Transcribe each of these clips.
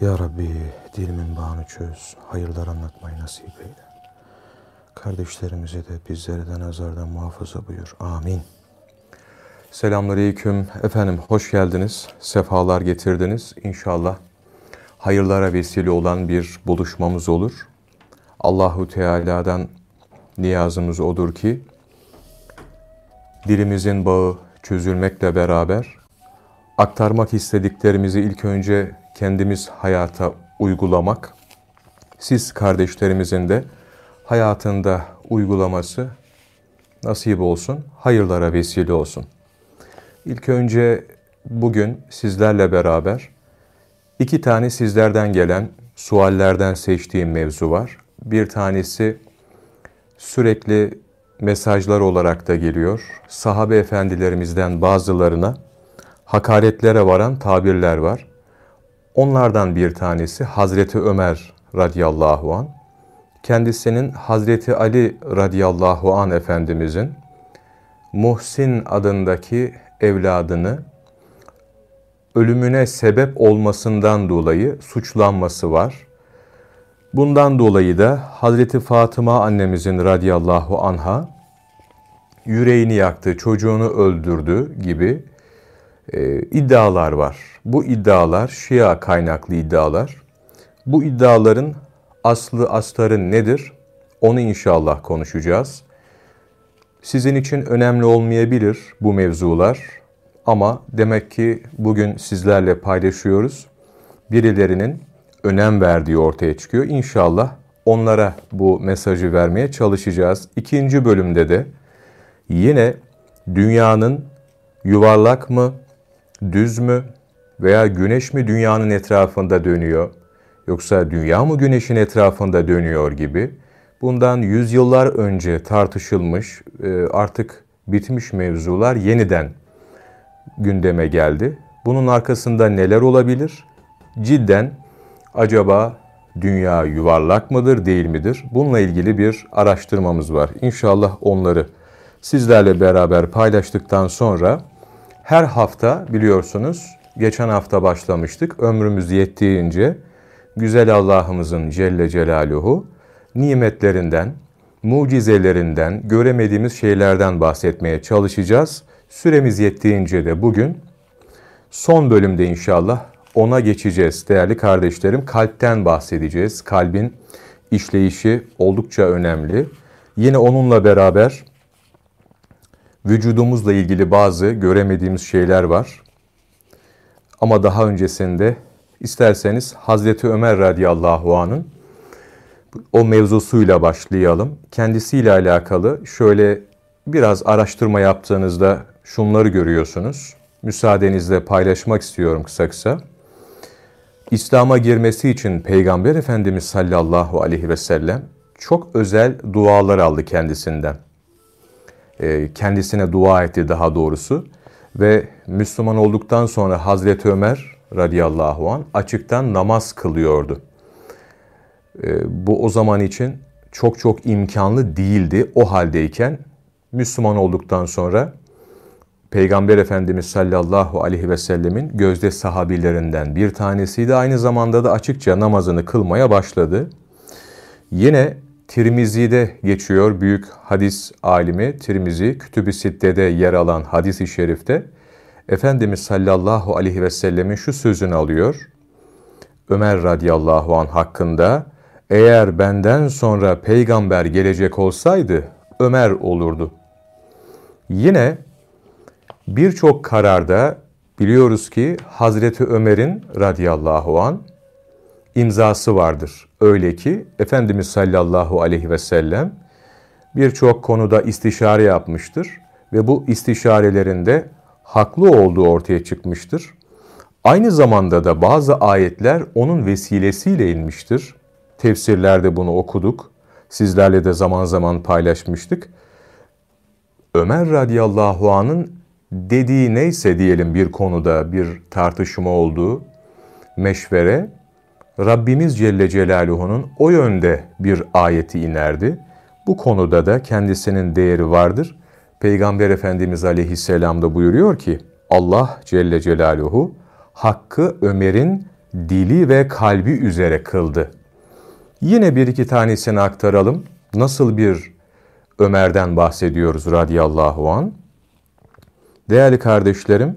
Ya Rabbi dilimin bağını çöz, hayırlar anlatmayı nasip eyle. Kardeşlerimize de bizleri de nazardan muhafaza buyur. Amin. Selamünaleyküm. Efendim hoş geldiniz. Sefalar getirdiniz. İnşallah hayırlara vesile olan bir buluşmamız olur. Allahu Teala'dan niyazımız odur ki dilimizin bağı çözülmekle beraber aktarmak istediklerimizi ilk önce kendimiz hayata uygulamak, siz kardeşlerimizin de hayatında uygulaması nasip olsun, hayırlara vesile olsun. İlk önce bugün sizlerle beraber iki tane sizlerden gelen suallerden seçtiğim mevzu var. Bir tanesi sürekli mesajlar olarak da geliyor. Sahabe efendilerimizden bazılarına hakaretlere varan tabirler var. Onlardan bir tanesi Hazreti Ömer radıyallahu an. Kendisinin Hazreti Ali radıyallahu an Efendimizin Muhsin adındaki evladını ölümüne sebep olmasından dolayı suçlanması var. Bundan dolayı da Hazreti Fatıma annemizin radıyallahu anha yüreğini yaktı, çocuğunu öldürdü gibi e, iddialar var. Bu iddialar Şia kaynaklı iddialar. Bu iddiaların aslı astarı nedir? Onu inşallah konuşacağız. Sizin için önemli olmayabilir bu mevzular ama demek ki bugün sizlerle paylaşıyoruz. Birilerinin önem verdiği ortaya çıkıyor. İnşallah onlara bu mesajı vermeye çalışacağız. İkinci bölümde de yine dünyanın yuvarlak mı, düz mü veya güneş mi dünyanın etrafında dönüyor yoksa dünya mı güneşin etrafında dönüyor gibi bundan yüzyıllar önce tartışılmış e, artık bitmiş mevzular yeniden gündeme geldi. Bunun arkasında neler olabilir? Cidden acaba dünya yuvarlak mıdır değil midir? Bununla ilgili bir araştırmamız var. İnşallah onları sizlerle beraber paylaştıktan sonra her hafta biliyorsunuz geçen hafta başlamıştık. Ömrümüz yettiğince güzel Allah'ımızın Celle Celaluhu nimetlerinden, mucizelerinden, göremediğimiz şeylerden bahsetmeye çalışacağız. Süremiz yettiğince de bugün son bölümde inşallah ona geçeceğiz değerli kardeşlerim. Kalpten bahsedeceğiz. Kalbin işleyişi oldukça önemli. Yine onunla beraber vücudumuzla ilgili bazı göremediğimiz şeyler var. Ama daha öncesinde isterseniz Hazreti Ömer radıyallahu anın o mevzusuyla başlayalım. Kendisiyle alakalı şöyle biraz araştırma yaptığınızda şunları görüyorsunuz. Müsaadenizle paylaşmak istiyorum kısa kısa. İslam'a girmesi için Peygamber Efendimiz sallallahu aleyhi ve sellem çok özel dualar aldı kendisinden. E, kendisine dua etti daha doğrusu. Ve Müslüman olduktan sonra Hazreti Ömer radıyallahu an açıktan namaz kılıyordu. E, bu o zaman için çok çok imkanlı değildi. O haldeyken Müslüman olduktan sonra Peygamber Efendimiz sallallahu aleyhi ve sellemin gözde sahabilerinden bir tanesiydi. Aynı zamanda da açıkça namazını kılmaya başladı. Yine Tirmizi'de geçiyor büyük hadis alimi Tirmizi Kütüb-i Sitte'de yer alan hadis-i şerifte Efendimiz sallallahu aleyhi ve sellemin şu sözünü alıyor. Ömer radıyallahu an hakkında eğer benden sonra peygamber gelecek olsaydı Ömer olurdu. Yine birçok kararda biliyoruz ki Hazreti Ömer'in radıyallahu an imzası vardır. Öyle ki Efendimiz sallallahu aleyhi ve sellem birçok konuda istişare yapmıştır ve bu istişarelerinde haklı olduğu ortaya çıkmıştır. Aynı zamanda da bazı ayetler onun vesilesiyle inmiştir. Tefsirlerde bunu okuduk. Sizlerle de zaman zaman paylaşmıştık. Ömer radıyallahu anın dediği neyse diyelim bir konuda bir tartışma olduğu meşvere Rabbimiz Celle Celaluhu'nun o yönde bir ayeti inerdi. Bu konuda da kendisinin değeri vardır. Peygamber Efendimiz Aleyhisselam da buyuruyor ki Allah Celle Celaluhu hakkı Ömer'in dili ve kalbi üzere kıldı. Yine bir iki tanesini aktaralım. Nasıl bir Ömer'den bahsediyoruz radıyallahu an. Değerli kardeşlerim,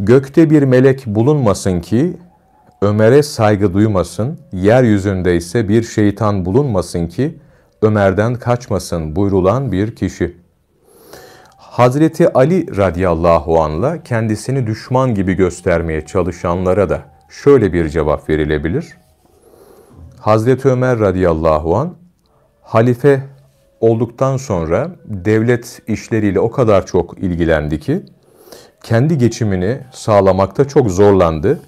gökte bir melek bulunmasın ki Ömer'e saygı duymasın, yeryüzünde ise bir şeytan bulunmasın ki Ömer'den kaçmasın buyrulan bir kişi. Hazreti Ali radıyallahu anla kendisini düşman gibi göstermeye çalışanlara da şöyle bir cevap verilebilir. Hazreti Ömer radıyallahu an halife olduktan sonra devlet işleriyle o kadar çok ilgilendi ki kendi geçimini sağlamakta çok zorlandı.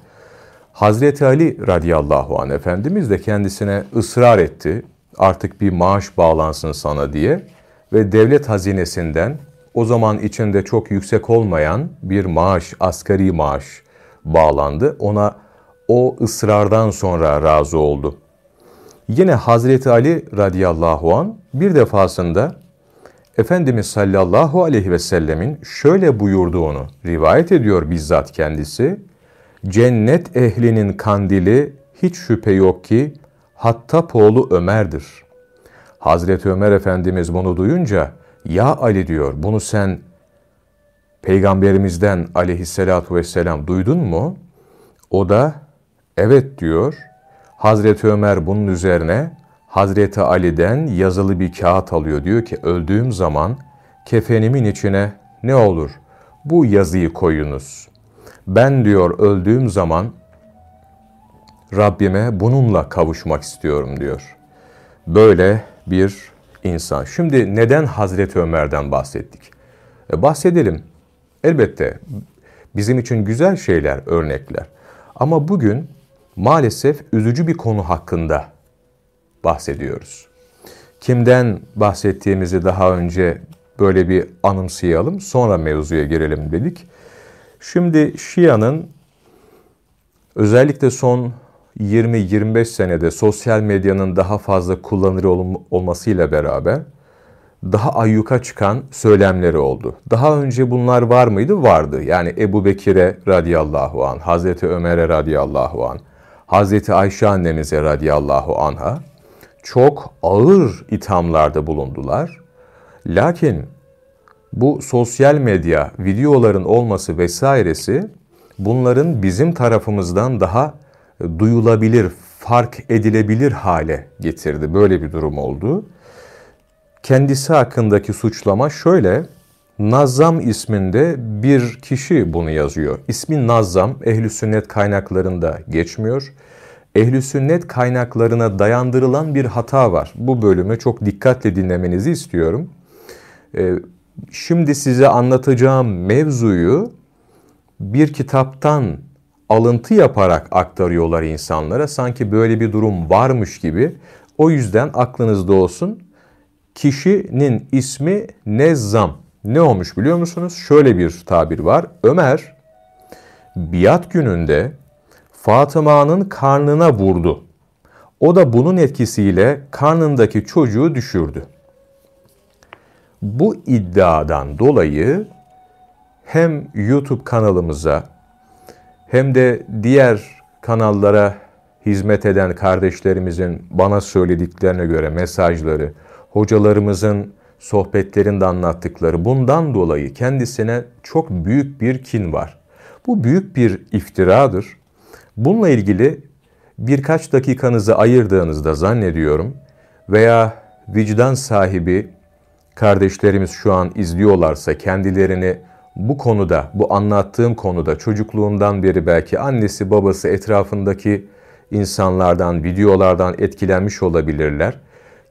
Hazreti Ali radıyallahu anh Efendimiz de kendisine ısrar etti. Artık bir maaş bağlansın sana diye ve devlet hazinesinden o zaman içinde çok yüksek olmayan bir maaş, asgari maaş bağlandı. Ona o ısrardan sonra razı oldu. Yine Hazreti Ali radıyallahu an bir defasında Efendimiz sallallahu aleyhi ve sellemin şöyle buyurduğunu rivayet ediyor bizzat kendisi. Cennet ehlinin kandili hiç şüphe yok ki Hattab oğlu Ömer'dir. Hazreti Ömer Efendimiz bunu duyunca ya Ali diyor bunu sen peygamberimizden aleyhissalatu vesselam duydun mu? O da evet diyor. Hazreti Ömer bunun üzerine Hazreti Ali'den yazılı bir kağıt alıyor. Diyor ki öldüğüm zaman kefenimin içine ne olur bu yazıyı koyunuz. Ben diyor öldüğüm zaman Rabbime bununla kavuşmak istiyorum diyor. Böyle bir insan. Şimdi neden Hazreti Ömer'den bahsettik? E bahsedelim. Elbette bizim için güzel şeyler, örnekler. Ama bugün maalesef üzücü bir konu hakkında bahsediyoruz. Kimden bahsettiğimizi daha önce böyle bir anımsayalım, sonra mevzuya girelim dedik. Şimdi Şia'nın özellikle son 20-25 senede sosyal medyanın daha fazla kullanılır olmasıyla beraber daha ayyuka çıkan söylemleri oldu. Daha önce bunlar var mıydı? Vardı. Yani Ebu Bekir'e radiyallahu an, Hazreti Ömer'e radiyallahu an, Hazreti Ayşe annemize radiyallahu anha çok ağır ithamlarda bulundular. Lakin bu sosyal medya, videoların olması vesairesi bunların bizim tarafımızdan daha duyulabilir, fark edilebilir hale getirdi. Böyle bir durum oldu. Kendisi hakkındaki suçlama şöyle, Nazam isminde bir kişi bunu yazıyor. İsmi Nazam, ehli sünnet kaynaklarında geçmiyor. Ehli sünnet kaynaklarına dayandırılan bir hata var. Bu bölümü çok dikkatle dinlemenizi istiyorum. Ee, şimdi size anlatacağım mevzuyu bir kitaptan alıntı yaparak aktarıyorlar insanlara. Sanki böyle bir durum varmış gibi. O yüzden aklınızda olsun. Kişinin ismi Nezzam. Ne olmuş biliyor musunuz? Şöyle bir tabir var. Ömer biat gününde Fatıma'nın karnına vurdu. O da bunun etkisiyle karnındaki çocuğu düşürdü. Bu iddiadan dolayı hem YouTube kanalımıza hem de diğer kanallara hizmet eden kardeşlerimizin bana söylediklerine göre mesajları, hocalarımızın sohbetlerinde anlattıkları bundan dolayı kendisine çok büyük bir kin var. Bu büyük bir iftiradır. Bununla ilgili birkaç dakikanızı ayırdığınızda zannediyorum veya vicdan sahibi kardeşlerimiz şu an izliyorlarsa kendilerini bu konuda, bu anlattığım konuda çocukluğundan beri belki annesi babası etrafındaki insanlardan, videolardan etkilenmiş olabilirler.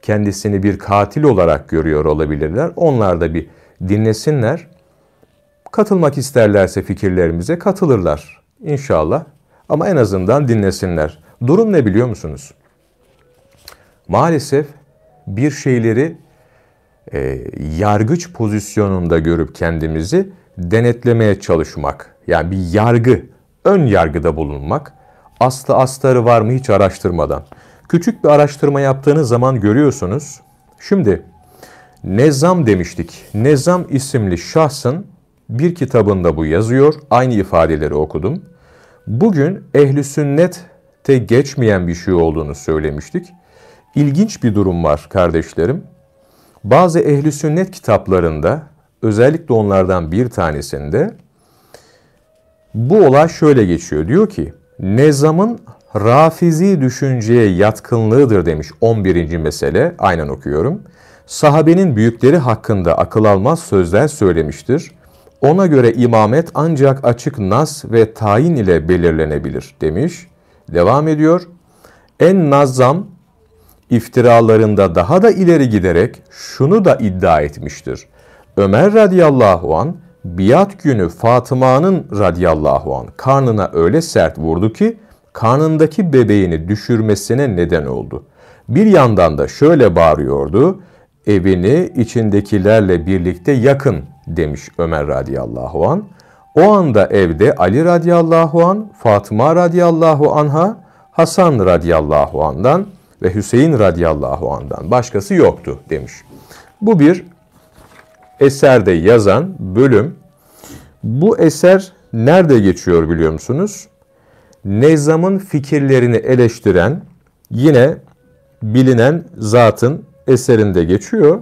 Kendisini bir katil olarak görüyor olabilirler. Onlar da bir dinlesinler. Katılmak isterlerse fikirlerimize katılırlar inşallah. Ama en azından dinlesinler. Durum ne biliyor musunuz? Maalesef bir şeyleri e, yargıç pozisyonunda görüp kendimizi denetlemeye çalışmak. Yani bir yargı, ön yargıda bulunmak. Aslı astarı var mı hiç araştırmadan. Küçük bir araştırma yaptığınız zaman görüyorsunuz. Şimdi Nezam demiştik. Nezam isimli şahsın bir kitabında bu yazıyor. Aynı ifadeleri okudum. Bugün ehli sünnette geçmeyen bir şey olduğunu söylemiştik. İlginç bir durum var kardeşlerim. Bazı ehli sünnet kitaplarında özellikle onlardan bir tanesinde bu olay şöyle geçiyor. Diyor ki Nezam'ın rafizi düşünceye yatkınlığıdır demiş 11. mesele. Aynen okuyorum. Sahabenin büyükleri hakkında akıl almaz sözler söylemiştir. Ona göre imamet ancak açık nas ve tayin ile belirlenebilir demiş. Devam ediyor. En nazam iftiralarında daha da ileri giderek şunu da iddia etmiştir. Ömer radıyallahu an biat günü Fatıma'nın radıyallahu an karnına öyle sert vurdu ki karnındaki bebeğini düşürmesine neden oldu. Bir yandan da şöyle bağırıyordu. Evini içindekilerle birlikte yakın demiş Ömer radıyallahu an. O anda evde Ali radıyallahu an, Fatıma radıyallahu anha, Hasan radıyallahu andan ve Hüseyin radıyallahu andan başkası yoktu demiş. Bu bir eserde yazan bölüm. Bu eser nerede geçiyor biliyor musunuz? Nezam'ın fikirlerini eleştiren yine bilinen zatın eserinde geçiyor.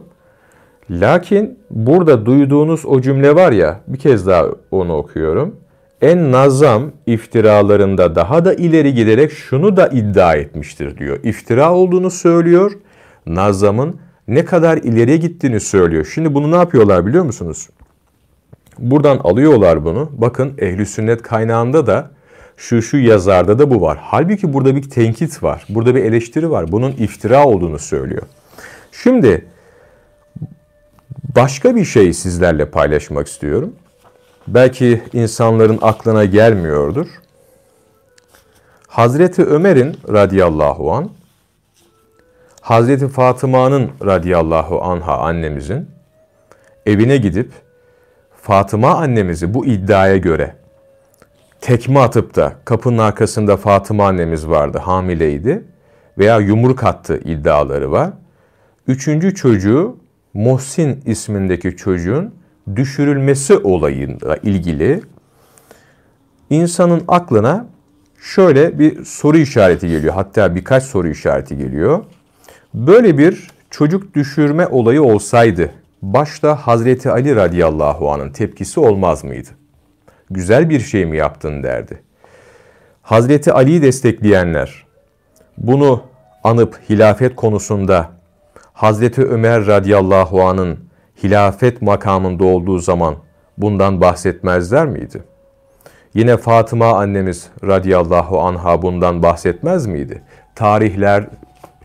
Lakin burada duyduğunuz o cümle var ya, bir kez daha onu okuyorum. En nazam iftiralarında daha da ileri giderek şunu da iddia etmiştir diyor. İftira olduğunu söylüyor. Nazam'ın ne kadar ileriye gittiğini söylüyor. Şimdi bunu ne yapıyorlar biliyor musunuz? Buradan alıyorlar bunu. Bakın ehli sünnet kaynağında da şu şu yazarda da bu var. Halbuki burada bir tenkit var. Burada bir eleştiri var. Bunun iftira olduğunu söylüyor. Şimdi başka bir şey sizlerle paylaşmak istiyorum. Belki insanların aklına gelmiyordur. Hazreti Ömer'in radıyallahu an, Hazreti Fatıma'nın radıyallahu anha annemizin evine gidip Fatıma annemizi bu iddiaya göre tekme atıp da kapının arkasında Fatıma annemiz vardı, hamileydi veya yumruk attı iddiaları var. Üçüncü çocuğu Muhsin ismindeki çocuğun düşürülmesi olayıyla ilgili insanın aklına şöyle bir soru işareti geliyor. Hatta birkaç soru işareti geliyor. Böyle bir çocuk düşürme olayı olsaydı başta Hazreti Ali radıyallahu anh'ın tepkisi olmaz mıydı? Güzel bir şey mi yaptın derdi. Hazreti Ali'yi destekleyenler bunu anıp hilafet konusunda Hazreti Ömer radıyallahu anh'ın hilafet makamında olduğu zaman bundan bahsetmezler miydi? Yine Fatıma annemiz radıyallahu anha bundan bahsetmez miydi? Tarihler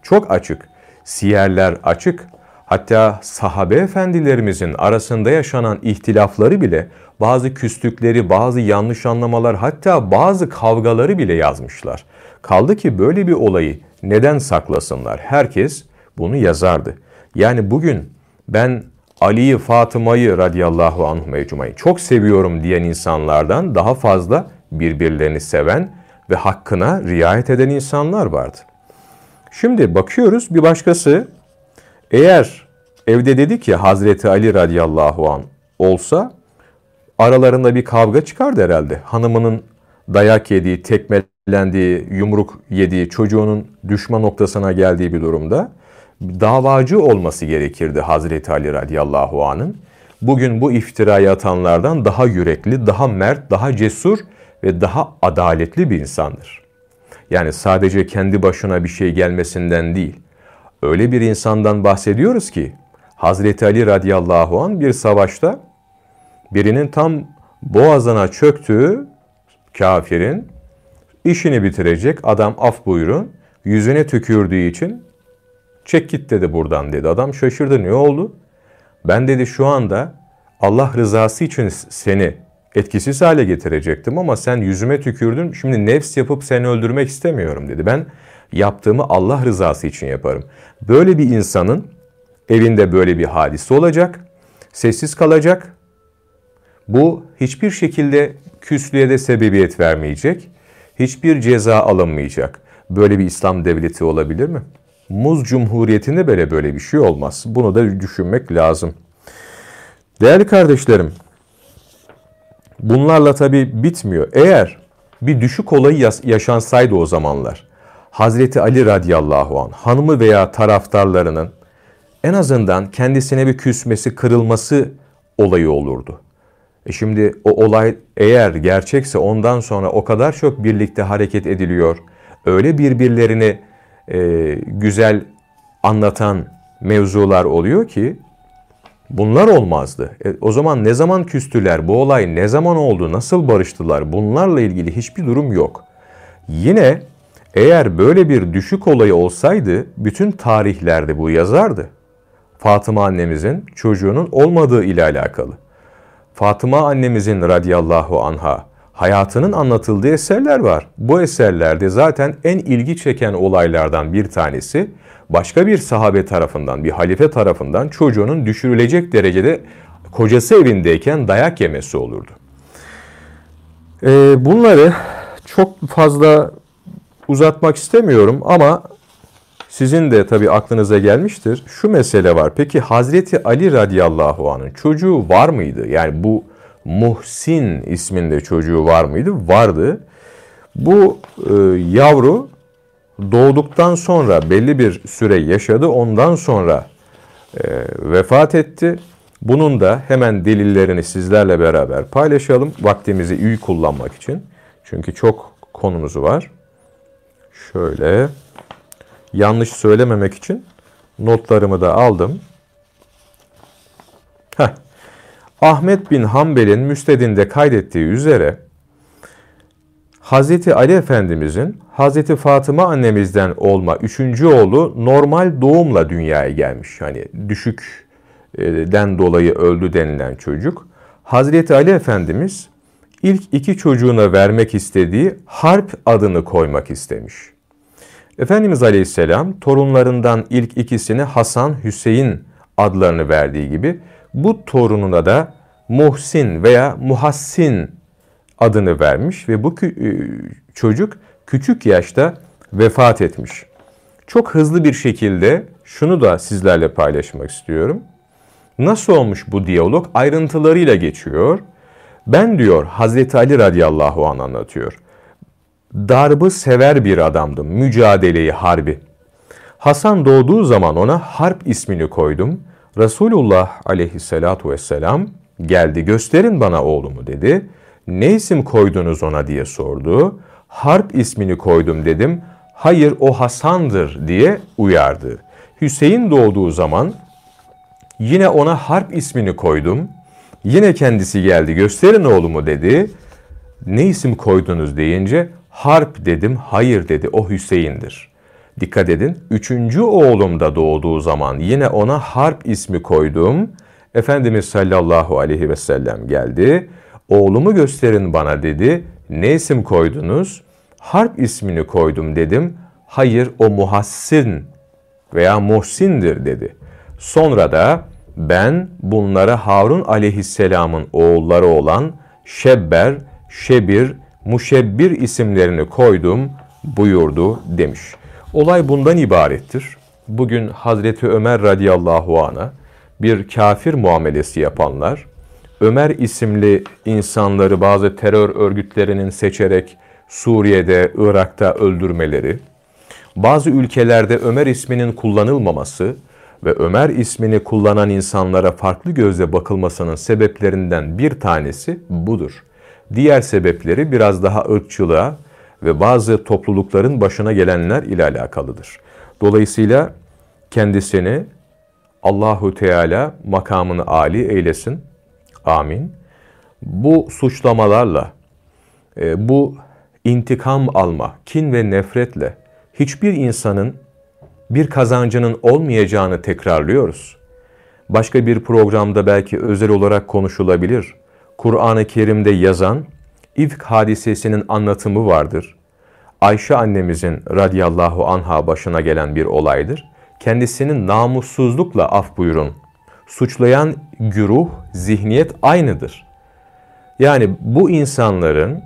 çok açık, siyerler açık. Hatta sahabe efendilerimizin arasında yaşanan ihtilafları bile, bazı küslükleri, bazı yanlış anlamalar, hatta bazı kavgaları bile yazmışlar. Kaldı ki böyle bir olayı neden saklasınlar? Herkes bunu yazardı. Yani bugün ben Ali'yi, Fatıma'yı radıyallahu anh mecmuayı çok seviyorum diyen insanlardan daha fazla birbirlerini seven ve hakkına riayet eden insanlar vardı. Şimdi bakıyoruz bir başkası eğer evde dedi ki Hazreti Ali radıyallahu an olsa aralarında bir kavga çıkardı herhalde. Hanımının dayak yediği, tekmelendiği, yumruk yediği, çocuğunun düşman noktasına geldiği bir durumda davacı olması gerekirdi Hazreti Ali radıyallahu anın. Bugün bu iftirayı atanlardan daha yürekli, daha mert, daha cesur ve daha adaletli bir insandır. Yani sadece kendi başına bir şey gelmesinden değil. Öyle bir insandan bahsediyoruz ki Hazreti Ali radıyallahu an bir savaşta birinin tam boğazına çöktüğü kafirin işini bitirecek adam af buyurun yüzüne tükürdüğü için Çek git dedi buradan dedi. Adam şaşırdı ne oldu? Ben dedi şu anda Allah rızası için seni etkisiz hale getirecektim ama sen yüzüme tükürdün. Şimdi nefs yapıp seni öldürmek istemiyorum dedi. Ben yaptığımı Allah rızası için yaparım. Böyle bir insanın evinde böyle bir hadise olacak. Sessiz kalacak. Bu hiçbir şekilde küslüğe de sebebiyet vermeyecek. Hiçbir ceza alınmayacak. Böyle bir İslam devleti olabilir mi? Muz Cumhuriyeti'nde böyle böyle bir şey olmaz. Bunu da düşünmek lazım. Değerli kardeşlerim, bunlarla tabi bitmiyor. Eğer bir düşük olayı yaşansaydı o zamanlar. Hazreti Ali radıyallahu anh hanımı veya taraftarlarının en azından kendisine bir küsmesi, kırılması olayı olurdu. E şimdi o olay eğer gerçekse ondan sonra o kadar çok birlikte hareket ediliyor. Öyle birbirlerini e, güzel anlatan mevzular oluyor ki bunlar olmazdı. E, o zaman ne zaman küstüler, bu olay ne zaman oldu, nasıl barıştılar bunlarla ilgili hiçbir durum yok. Yine eğer böyle bir düşük olayı olsaydı bütün tarihlerde bu yazardı. Fatıma annemizin çocuğunun olmadığı ile alakalı. Fatıma annemizin radiyallahu anha hayatının anlatıldığı eserler var. Bu eserlerde zaten en ilgi çeken olaylardan bir tanesi başka bir sahabe tarafından, bir halife tarafından çocuğunun düşürülecek derecede kocası evindeyken dayak yemesi olurdu. Ee, bunları çok fazla uzatmak istemiyorum ama sizin de tabii aklınıza gelmiştir. Şu mesele var. Peki Hazreti Ali radıyallahu anh'ın çocuğu var mıydı? Yani bu Muhsin isminde çocuğu var mıydı? Vardı. Bu e, yavru doğduktan sonra belli bir süre yaşadı. Ondan sonra e, vefat etti. Bunun da hemen delillerini sizlerle beraber paylaşalım. Vaktimizi iyi kullanmak için. Çünkü çok konumuzu var. Şöyle yanlış söylememek için notlarımı da aldım. Heh. Ahmet bin Hanbel'in müstedinde kaydettiği üzere Hz. Ali Efendimizin Hz. Fatıma annemizden olma üçüncü oğlu normal doğumla dünyaya gelmiş. Hani düşükten dolayı öldü denilen çocuk. Hz. Ali Efendimiz ilk iki çocuğuna vermek istediği Harp adını koymak istemiş. Efendimiz Aleyhisselam torunlarından ilk ikisini Hasan, Hüseyin adlarını verdiği gibi bu torununa da Muhsin veya Muhassin adını vermiş ve bu e, çocuk küçük yaşta vefat etmiş. Çok hızlı bir şekilde şunu da sizlerle paylaşmak istiyorum. Nasıl olmuş bu diyalog? Ayrıntılarıyla geçiyor. Ben diyor Hazreti Ali radıyallahu anh anlatıyor. Darbı sever bir adamdım, mücadeleyi, harbi. Hasan doğduğu zaman ona Harp ismini koydum. Resulullah aleyhissalatu vesselam geldi gösterin bana oğlumu dedi. Ne isim koydunuz ona diye sordu. Harp ismini koydum dedim. Hayır o Hasan'dır diye uyardı. Hüseyin doğduğu zaman yine ona Harp ismini koydum. Yine kendisi geldi gösterin oğlumu dedi. Ne isim koydunuz deyince Harp dedim. Hayır dedi o Hüseyin'dir. Dikkat edin. Üçüncü oğlum da doğduğu zaman yine ona Harp ismi koydum. Efendimiz sallallahu aleyhi ve sellem geldi. Oğlumu gösterin bana dedi. Ne isim koydunuz? Harp ismini koydum dedim. Hayır o Muhassin veya Muhsin'dir dedi. Sonra da ben bunlara Harun aleyhisselamın oğulları olan Şebber, Şebir, Muşebbir isimlerini koydum buyurdu demiş. Olay bundan ibarettir. Bugün Hazreti Ömer radıyallahu anh'a bir kafir muamelesi yapanlar, Ömer isimli insanları bazı terör örgütlerinin seçerek Suriye'de, Irak'ta öldürmeleri, bazı ülkelerde Ömer isminin kullanılmaması ve Ömer ismini kullanan insanlara farklı gözle bakılmasının sebeplerinden bir tanesi budur. Diğer sebepleri biraz daha ırkçılığa ve bazı toplulukların başına gelenler ile alakalıdır. Dolayısıyla kendisini Allahu Teala makamını âli eylesin. Amin. Bu suçlamalarla, e, bu intikam alma, kin ve nefretle hiçbir insanın bir kazancının olmayacağını tekrarlıyoruz. Başka bir programda belki özel olarak konuşulabilir. Kur'an-ı Kerim'de yazan İfk hadisesinin anlatımı vardır. Ayşe annemizin radiyallahu anha başına gelen bir olaydır kendisini namussuzlukla af buyurun. Suçlayan güruh, zihniyet aynıdır. Yani bu insanların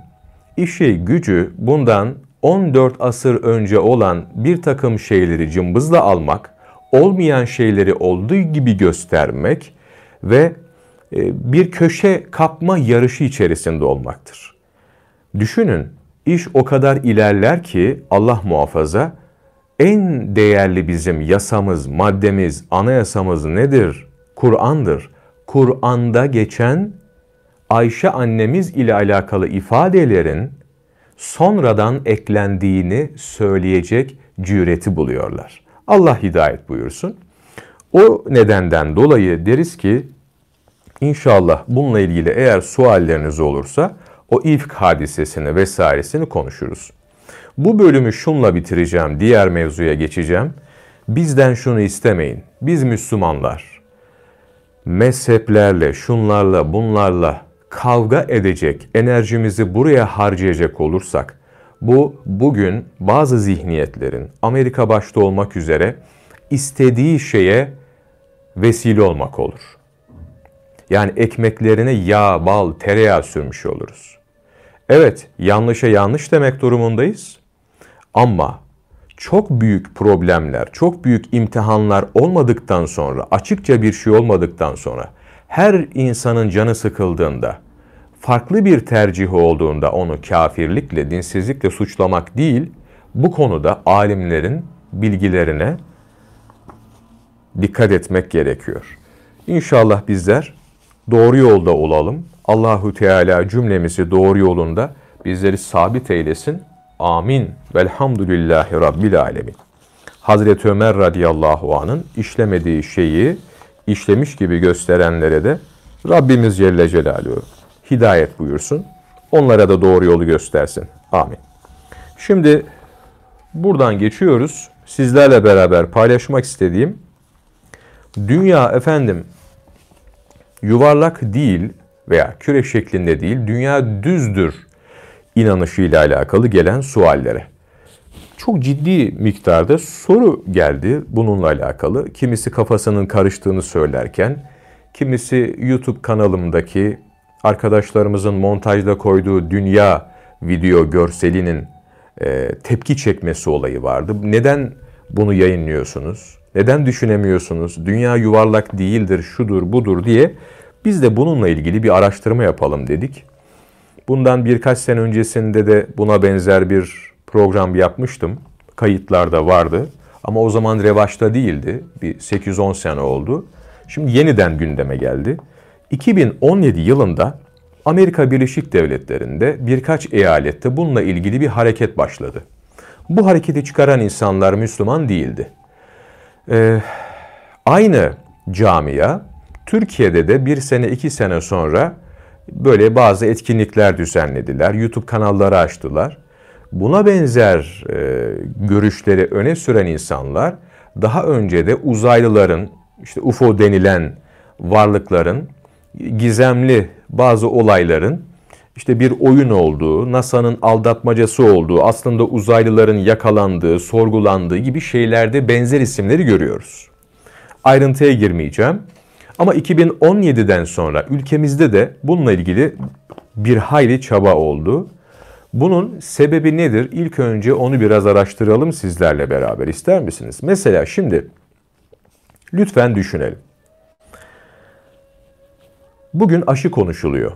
işi, gücü bundan 14 asır önce olan bir takım şeyleri cımbızla almak, olmayan şeyleri olduğu gibi göstermek ve e, bir köşe kapma yarışı içerisinde olmaktır. Düşünün, iş o kadar ilerler ki Allah muhafaza en değerli bizim yasamız, maddemiz, anayasamız nedir? Kur'an'dır. Kur'an'da geçen Ayşe annemiz ile alakalı ifadelerin sonradan eklendiğini söyleyecek cüreti buluyorlar. Allah hidayet buyursun. O nedenden dolayı deriz ki inşallah bununla ilgili eğer sualleriniz olursa o ifk hadisesini vesairesini konuşuruz. Bu bölümü şunla bitireceğim, diğer mevzuya geçeceğim. Bizden şunu istemeyin. Biz Müslümanlar mezheplerle, şunlarla, bunlarla kavga edecek, enerjimizi buraya harcayacak olursak, bu bugün bazı zihniyetlerin Amerika başta olmak üzere istediği şeye vesile olmak olur. Yani ekmeklerine yağ, bal, tereyağı sürmüş oluruz. Evet, yanlışa yanlış demek durumundayız. Ama çok büyük problemler, çok büyük imtihanlar olmadıktan sonra, açıkça bir şey olmadıktan sonra, her insanın canı sıkıldığında, farklı bir tercih olduğunda onu kafirlikle, dinsizlikle suçlamak değil, bu konuda alimlerin bilgilerine dikkat etmek gerekiyor. İnşallah bizler doğru yolda olalım. Allahu Teala cümlemizi doğru yolunda bizleri sabit eylesin. Amin. Velhamdülillahi Rabbil Alemin. Hazreti Ömer radıyallahu anın işlemediği şeyi işlemiş gibi gösterenlere de Rabbimiz Celle Celaluhu hidayet buyursun. Onlara da doğru yolu göstersin. Amin. Şimdi buradan geçiyoruz. Sizlerle beraber paylaşmak istediğim dünya efendim yuvarlak değil veya küre şeklinde değil, dünya düzdür inanışıyla alakalı gelen suallere. Çok ciddi miktarda soru geldi bununla alakalı. Kimisi kafasının karıştığını söylerken, kimisi YouTube kanalımdaki arkadaşlarımızın montajda koyduğu dünya video görselinin e, tepki çekmesi olayı vardı. Neden bunu yayınlıyorsunuz? Neden düşünemiyorsunuz? Dünya yuvarlak değildir, şudur, budur diye biz de bununla ilgili bir araştırma yapalım dedik. Bundan birkaç sene öncesinde de buna benzer bir program yapmıştım. Kayıtlarda vardı. Ama o zaman revaçta değildi. Bir 8-10 sene oldu. Şimdi yeniden gündeme geldi. 2017 yılında Amerika Birleşik Devletleri'nde birkaç eyalette bununla ilgili bir hareket başladı. Bu hareketi çıkaran insanlar Müslüman değildi. Ee, aynı camia Türkiye'de de bir sene iki sene sonra böyle bazı etkinlikler düzenlediler. YouTube kanalları açtılar. Buna benzer e, görüşleri öne süren insanlar daha önce de uzaylıların, işte UFO denilen varlıkların, gizemli bazı olayların işte bir oyun olduğu, NASA'nın aldatmacası olduğu, aslında uzaylıların yakalandığı, sorgulandığı gibi şeylerde benzer isimleri görüyoruz. Ayrıntıya girmeyeceğim. Ama 2017'den sonra ülkemizde de bununla ilgili bir hayli çaba oldu. Bunun sebebi nedir? İlk önce onu biraz araştıralım sizlerle beraber. İster misiniz? Mesela şimdi lütfen düşünelim. Bugün aşı konuşuluyor.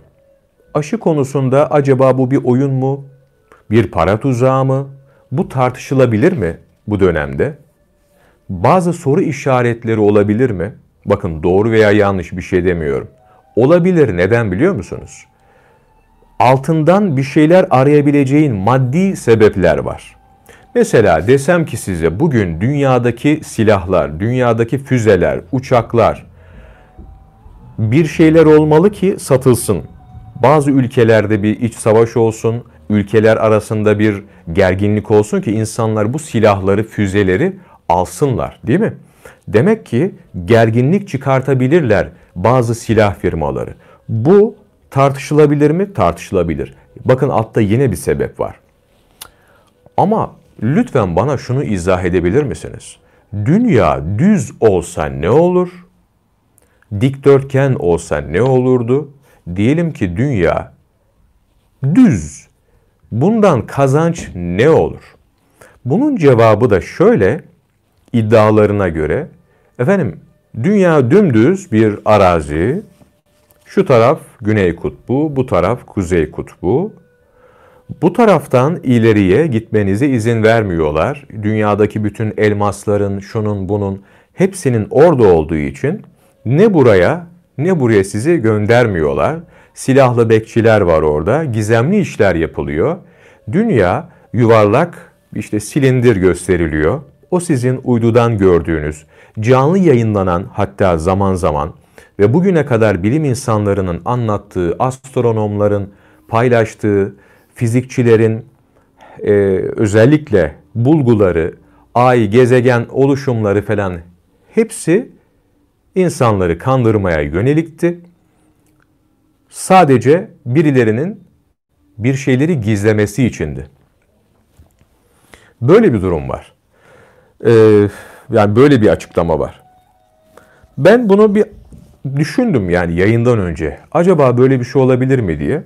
Aşı konusunda acaba bu bir oyun mu? Bir para tuzağı mı? Bu tartışılabilir mi bu dönemde? Bazı soru işaretleri olabilir mi? Bakın doğru veya yanlış bir şey demiyorum. Olabilir. Neden biliyor musunuz? Altından bir şeyler arayabileceğin maddi sebepler var. Mesela desem ki size bugün dünyadaki silahlar, dünyadaki füzeler, uçaklar bir şeyler olmalı ki satılsın. Bazı ülkelerde bir iç savaş olsun, ülkeler arasında bir gerginlik olsun ki insanlar bu silahları, füzeleri alsınlar, değil mi? Demek ki gerginlik çıkartabilirler bazı silah firmaları. Bu tartışılabilir mi? Tartışılabilir. Bakın altta yine bir sebep var. Ama lütfen bana şunu izah edebilir misiniz? Dünya düz olsa ne olur? Dikdörtgen olsa ne olurdu? Diyelim ki dünya düz. Bundan kazanç ne olur? Bunun cevabı da şöyle iddialarına göre efendim dünya dümdüz bir arazi. Şu taraf Güney Kutbu, bu taraf Kuzey Kutbu. Bu taraftan ileriye gitmenize izin vermiyorlar. Dünyadaki bütün elmasların, şunun bunun hepsinin orada olduğu için ne buraya ne buraya sizi göndermiyorlar. Silahlı bekçiler var orada. Gizemli işler yapılıyor. Dünya yuvarlak işte silindir gösteriliyor. O sizin uydudan gördüğünüz, canlı yayınlanan hatta zaman zaman ve bugüne kadar bilim insanlarının anlattığı, astronomların paylaştığı, fizikçilerin e, özellikle bulguları, ay, gezegen oluşumları falan hepsi insanları kandırmaya yönelikti. Sadece birilerinin bir şeyleri gizlemesi içindi. Böyle bir durum var. Ee, yani böyle bir açıklama var. Ben bunu bir düşündüm yani yayından önce. Acaba böyle bir şey olabilir mi diye.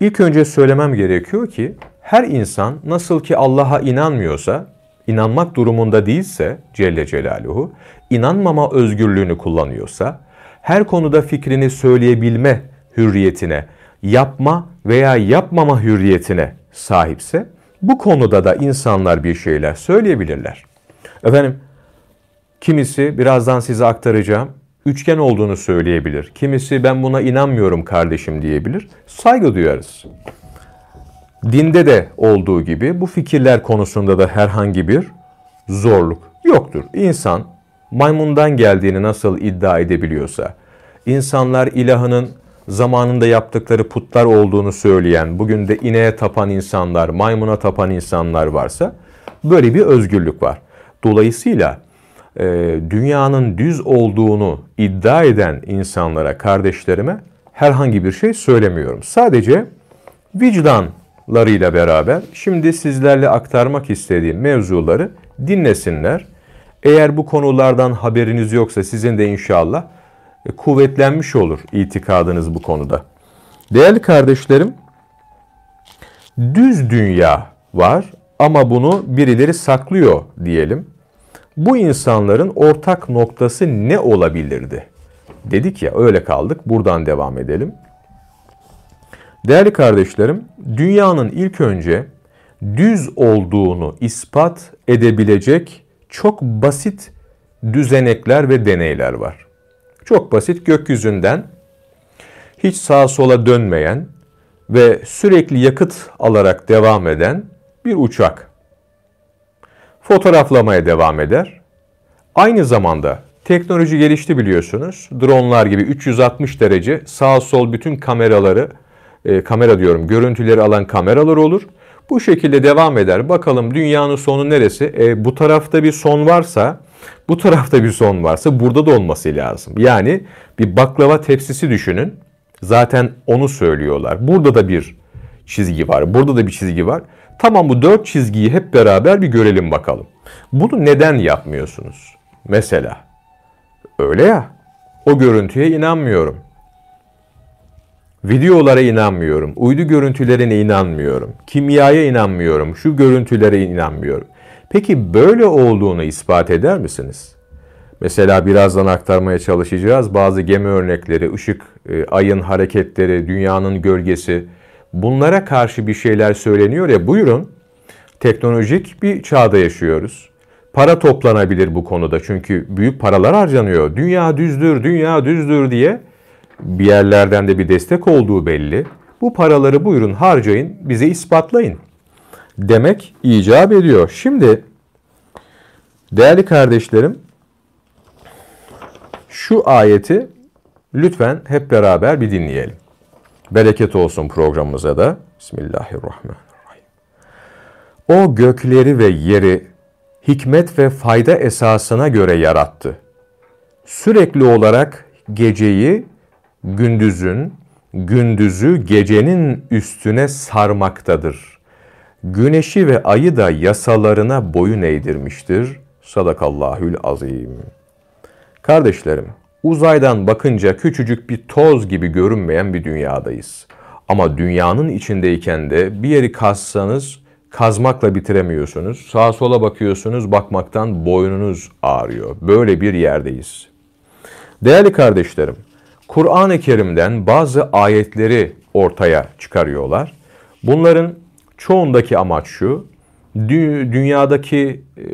İlk önce söylemem gerekiyor ki her insan nasıl ki Allah'a inanmıyorsa, inanmak durumunda değilse Celle Celaluhu, inanmama özgürlüğünü kullanıyorsa, her konuda fikrini söyleyebilme hürriyetine, yapma veya yapmama hürriyetine sahipse, bu konuda da insanlar bir şeyler söyleyebilirler. Efendim, kimisi birazdan size aktaracağım, üçgen olduğunu söyleyebilir. Kimisi ben buna inanmıyorum kardeşim diyebilir. Saygı duyarız. Dinde de olduğu gibi bu fikirler konusunda da herhangi bir zorluk yoktur. İnsan maymundan geldiğini nasıl iddia edebiliyorsa, insanlar ilahının zamanında yaptıkları putlar olduğunu söyleyen, bugün de ineğe tapan insanlar, maymuna tapan insanlar varsa böyle bir özgürlük var. Dolayısıyla e, dünyanın düz olduğunu iddia eden insanlara, kardeşlerime herhangi bir şey söylemiyorum. Sadece vicdanlarıyla beraber şimdi sizlerle aktarmak istediğim mevzuları dinlesinler. Eğer bu konulardan haberiniz yoksa sizin de inşallah e, kuvvetlenmiş olur itikadınız bu konuda. Değerli kardeşlerim, düz dünya var ama bunu birileri saklıyor diyelim. Bu insanların ortak noktası ne olabilirdi? Dedik ya öyle kaldık. Buradan devam edelim. Değerli kardeşlerim, dünyanın ilk önce düz olduğunu ispat edebilecek çok basit düzenekler ve deneyler var. Çok basit gökyüzünden hiç sağa sola dönmeyen ve sürekli yakıt alarak devam eden bir uçak. Fotoğraflamaya devam eder. Aynı zamanda teknoloji gelişti biliyorsunuz. Dronlar gibi 360 derece sağ sol bütün kameraları, e, kamera diyorum görüntüleri alan kameralar olur. Bu şekilde devam eder. Bakalım dünyanın sonu neresi? E, bu tarafta bir son varsa, bu tarafta bir son varsa burada da olması lazım. Yani bir baklava tepsisi düşünün. Zaten onu söylüyorlar. Burada da bir çizgi var. Burada da bir çizgi var. Tamam bu dört çizgiyi hep beraber bir görelim bakalım. Bunu neden yapmıyorsunuz? Mesela. Öyle ya. O görüntüye inanmıyorum. Videolara inanmıyorum. Uydu görüntülerine inanmıyorum. Kimyaya inanmıyorum. Şu görüntülere inanmıyorum. Peki böyle olduğunu ispat eder misiniz? Mesela birazdan aktarmaya çalışacağız. Bazı gemi örnekleri, ışık, e, ayın hareketleri, dünyanın gölgesi bunlara karşı bir şeyler söyleniyor ya buyurun. Teknolojik bir çağda yaşıyoruz. Para toplanabilir bu konuda çünkü büyük paralar harcanıyor. Dünya düzdür, dünya düzdür diye bir yerlerden de bir destek olduğu belli. Bu paraları buyurun harcayın, bize ispatlayın demek icap ediyor. Şimdi değerli kardeşlerim şu ayeti lütfen hep beraber bir dinleyelim. Bereket olsun programımıza da. Bismillahirrahmanirrahim. O gökleri ve yeri hikmet ve fayda esasına göre yarattı. Sürekli olarak geceyi gündüzün, gündüzü gecenin üstüne sarmaktadır. Güneşi ve ayı da yasalarına boyun eğdirmiştir. Sadakallahül azim. Kardeşlerim, uzaydan bakınca küçücük bir toz gibi görünmeyen bir dünyadayız. Ama dünyanın içindeyken de bir yeri kazsanız kazmakla bitiremiyorsunuz. Sağa sola bakıyorsunuz, bakmaktan boynunuz ağrıyor. Böyle bir yerdeyiz. Değerli kardeşlerim, Kur'an-ı Kerim'den bazı ayetleri ortaya çıkarıyorlar. Bunların Çoğundaki amaç şu, dü- dünyadaki e,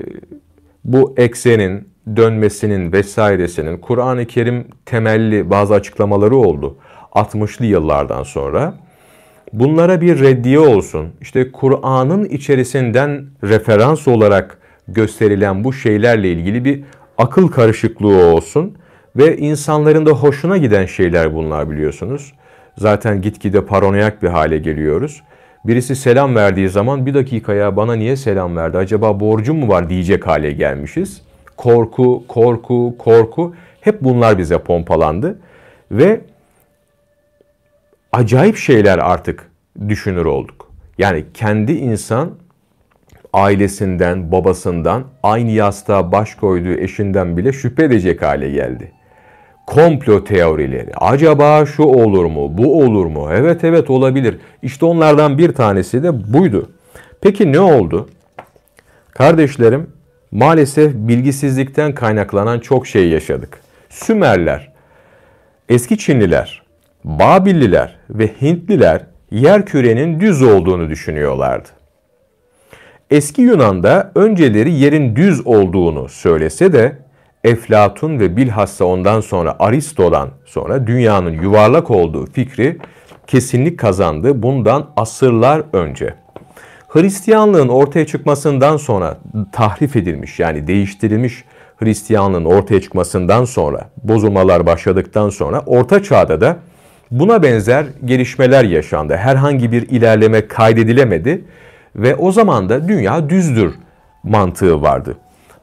bu eksenin, dönmesinin vesairesinin Kur'an-ı Kerim temelli bazı açıklamaları oldu 60'lı yıllardan sonra. Bunlara bir reddiye olsun. İşte Kur'an'ın içerisinden referans olarak gösterilen bu şeylerle ilgili bir akıl karışıklığı olsun ve insanların da hoşuna giden şeyler bunlar biliyorsunuz. Zaten gitgide paranoyak bir hale geliyoruz. Birisi selam verdiği zaman bir dakikaya bana niye selam verdi? Acaba borcum mu var diyecek hale gelmişiz. Korku, korku, korku hep bunlar bize pompalandı. Ve acayip şeyler artık düşünür olduk. Yani kendi insan ailesinden, babasından, aynı yastığa baş koyduğu eşinden bile şüphe edecek hale geldi. Komplo teorileri. Acaba şu olur mu, bu olur mu? Evet evet olabilir. İşte onlardan bir tanesi de buydu. Peki ne oldu? Kardeşlerim, maalesef bilgisizlikten kaynaklanan çok şey yaşadık. Sümerler, eski Çinliler, Babilliler ve Hintliler yer kürenin düz olduğunu düşünüyorlardı. Eski Yunan'da önceleri yerin düz olduğunu söylese de Eflatun ve bilhassa ondan sonra Aristo'dan sonra dünyanın yuvarlak olduğu fikri kesinlik kazandı bundan asırlar önce. Hristiyanlığın ortaya çıkmasından sonra tahrif edilmiş yani değiştirilmiş Hristiyanlığın ortaya çıkmasından sonra bozulmalar başladıktan sonra Orta Çağ'da da buna benzer gelişmeler yaşandı. Herhangi bir ilerleme kaydedilemedi ve o zaman da dünya düzdür mantığı vardı.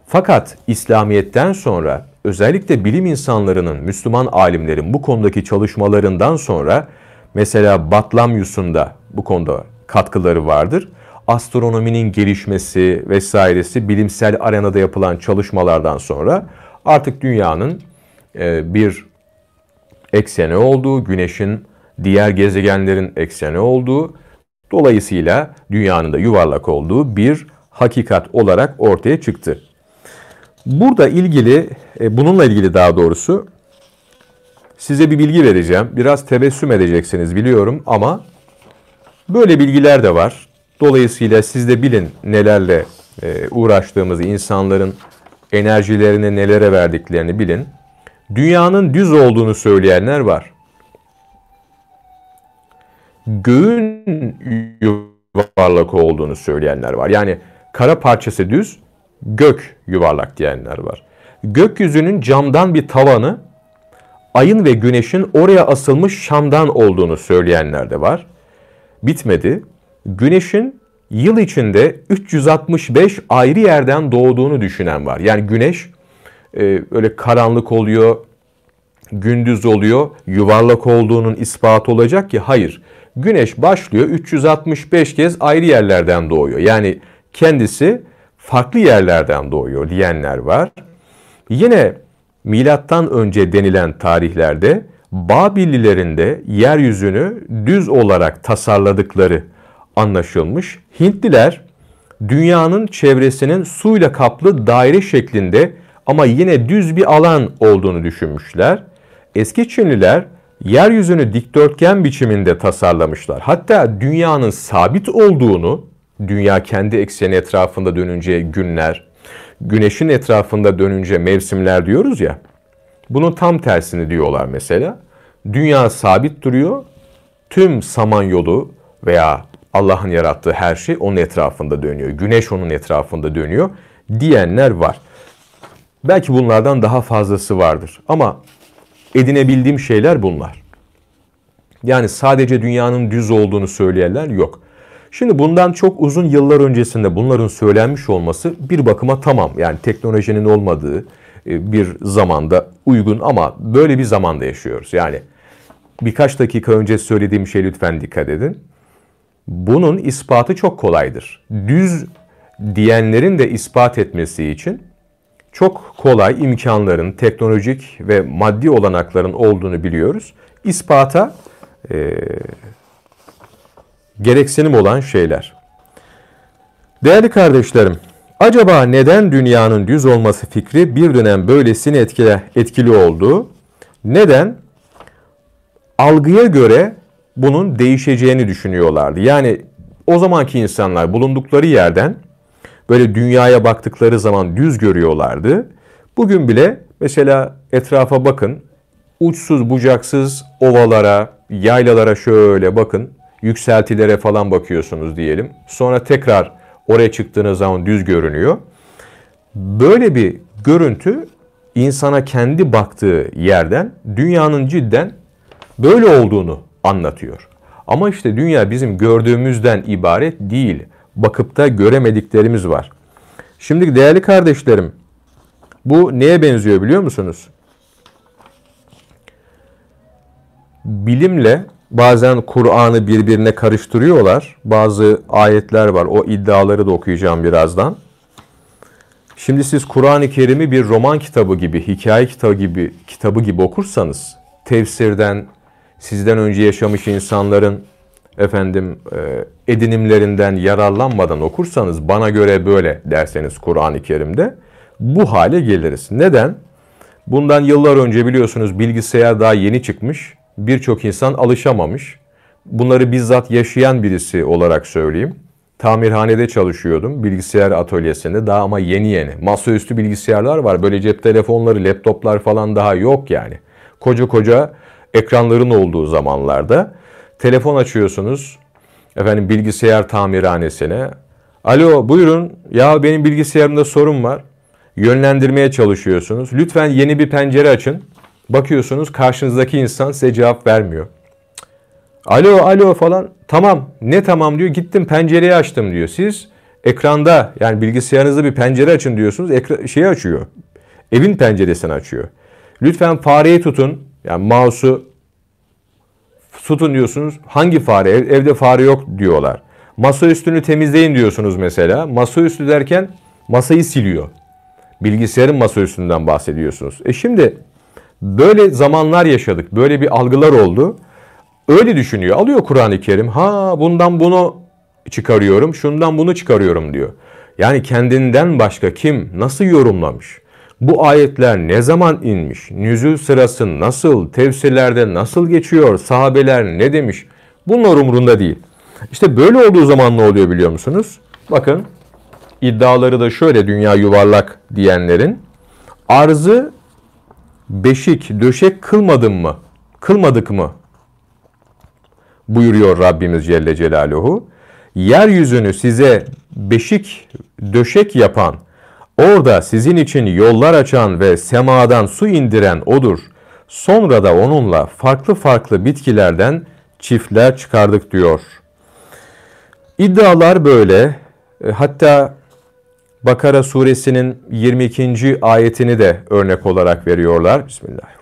Fakat İslamiyet'ten sonra özellikle bilim insanlarının, Müslüman alimlerin bu konudaki çalışmalarından sonra mesela Batlamyus'un da bu konuda katkıları vardır. Astronominin gelişmesi vesairesi bilimsel arenada yapılan çalışmalardan sonra artık dünyanın e, bir ekseni olduğu, güneşin diğer gezegenlerin ekseni olduğu, dolayısıyla dünyanın da yuvarlak olduğu bir hakikat olarak ortaya çıktı. Burada ilgili, e, bununla ilgili daha doğrusu size bir bilgi vereceğim. Biraz tebessüm edeceksiniz biliyorum ama böyle bilgiler de var. Dolayısıyla siz de bilin nelerle e, uğraştığımızı, insanların enerjilerini nelere verdiklerini bilin. Dünyanın düz olduğunu söyleyenler var. Göğün yuvarlak olduğunu söyleyenler var. Yani kara parçası düz, gök yuvarlak diyenler var. Gökyüzünün camdan bir tavanı, ayın ve güneşin oraya asılmış şamdan olduğunu söyleyenler de var. Bitmedi. Güneşin yıl içinde 365 ayrı yerden doğduğunu düşünen var. Yani güneş e, öyle karanlık oluyor, gündüz oluyor, yuvarlak olduğunun ispatı olacak ki hayır. Güneş başlıyor 365 kez ayrı yerlerden doğuyor. Yani kendisi farklı yerlerden doğuyor diyenler var. Yine milattan önce denilen tarihlerde Babillilerin de yeryüzünü düz olarak tasarladıkları anlaşılmış. Hintliler dünyanın çevresinin suyla kaplı daire şeklinde ama yine düz bir alan olduğunu düşünmüşler. Eski Çinliler yeryüzünü dikdörtgen biçiminde tasarlamışlar. Hatta dünyanın sabit olduğunu dünya kendi ekseni etrafında dönünce günler, güneşin etrafında dönünce mevsimler diyoruz ya. Bunun tam tersini diyorlar mesela. Dünya sabit duruyor. Tüm samanyolu veya Allah'ın yarattığı her şey onun etrafında dönüyor. Güneş onun etrafında dönüyor diyenler var. Belki bunlardan daha fazlası vardır ama edinebildiğim şeyler bunlar. Yani sadece dünyanın düz olduğunu söyleyenler yok. Şimdi bundan çok uzun yıllar öncesinde bunların söylenmiş olması bir bakıma tamam. Yani teknolojinin olmadığı e, bir zamanda uygun ama böyle bir zamanda yaşıyoruz. Yani birkaç dakika önce söylediğim şey lütfen dikkat edin. Bunun ispatı çok kolaydır. Düz diyenlerin de ispat etmesi için çok kolay imkanların, teknolojik ve maddi olanakların olduğunu biliyoruz. İspata e, gereksinim olan şeyler. Değerli kardeşlerim, acaba neden dünyanın düz olması fikri bir dönem böylesine etkili, etkili oldu? Neden? Algıya göre bunun değişeceğini düşünüyorlardı. Yani O zamanki insanlar bulundukları yerden böyle dünyaya baktıkları zaman düz görüyorlardı. Bugün bile mesela etrafa bakın. Uçsuz bucaksız ovalara, yaylalara şöyle bakın. Yükseltilere falan bakıyorsunuz diyelim. Sonra tekrar oraya çıktığınız zaman düz görünüyor. Böyle bir görüntü insana kendi baktığı yerden dünyanın cidden böyle olduğunu anlatıyor. Ama işte dünya bizim gördüğümüzden ibaret değil. Bakıp da göremediklerimiz var. Şimdi değerli kardeşlerim, bu neye benziyor biliyor musunuz? Bilimle bazen Kur'an'ı birbirine karıştırıyorlar. Bazı ayetler var. O iddiaları da okuyacağım birazdan. Şimdi siz Kur'an-ı Kerim'i bir roman kitabı gibi, hikaye kitabı gibi kitabı gibi okursanız, tefsirden, sizden önce yaşamış insanların efendim e, edinimlerinden yararlanmadan okursanız bana göre böyle derseniz Kur'an-ı Kerim'de bu hale geliriz. Neden? Bundan yıllar önce biliyorsunuz bilgisayar daha yeni çıkmış. Birçok insan alışamamış. Bunları bizzat yaşayan birisi olarak söyleyeyim. Tamirhanede çalışıyordum bilgisayar atölyesinde daha ama yeni yeni. Masaüstü bilgisayarlar var. Böyle cep telefonları, laptoplar falan daha yok yani. Koca koca ekranların olduğu zamanlarda telefon açıyorsunuz. Efendim bilgisayar tamirhanesine. Alo buyurun ya benim bilgisayarımda sorun var. Yönlendirmeye çalışıyorsunuz. Lütfen yeni bir pencere açın. Bakıyorsunuz karşınızdaki insan size cevap vermiyor. Alo alo falan. Tamam. Ne tamam diyor. Gittim pencereyi açtım diyor. Siz ekranda yani bilgisayarınızda bir pencere açın diyorsunuz. Ekra şeyi açıyor. Evin penceresini açıyor. Lütfen fareyi tutun. Yani mouse'u tutun diyorsunuz. Hangi fare? Ev, evde fare yok diyorlar. Masa üstünü temizleyin diyorsunuz mesela. Masa üstü derken masayı siliyor. Bilgisayarın masa üstünden bahsediyorsunuz. E şimdi böyle zamanlar yaşadık. Böyle bir algılar oldu. Öyle düşünüyor. Alıyor Kur'an-ı Kerim. Ha bundan bunu çıkarıyorum, şundan bunu çıkarıyorum diyor. Yani kendinden başka kim nasıl yorumlamış? Bu ayetler ne zaman inmiş? Nüzül sırası nasıl? Tefsirlerde nasıl geçiyor? Sahabeler ne demiş? Bunlar umurunda değil. İşte böyle olduğu zaman ne oluyor biliyor musunuz? Bakın iddiaları da şöyle dünya yuvarlak diyenlerin. Arzı beşik, döşek kılmadım mı? Kılmadık mı? Buyuruyor Rabbimiz Celle Celaluhu. Yeryüzünü size beşik, döşek yapan, Orada sizin için yollar açan ve semadan su indiren odur. Sonra da onunla farklı farklı bitkilerden çiftler çıkardık diyor. İddialar böyle. E, hatta Bakara suresinin 22. ayetini de örnek olarak veriyorlar. Bismillahirrahmanirrahim.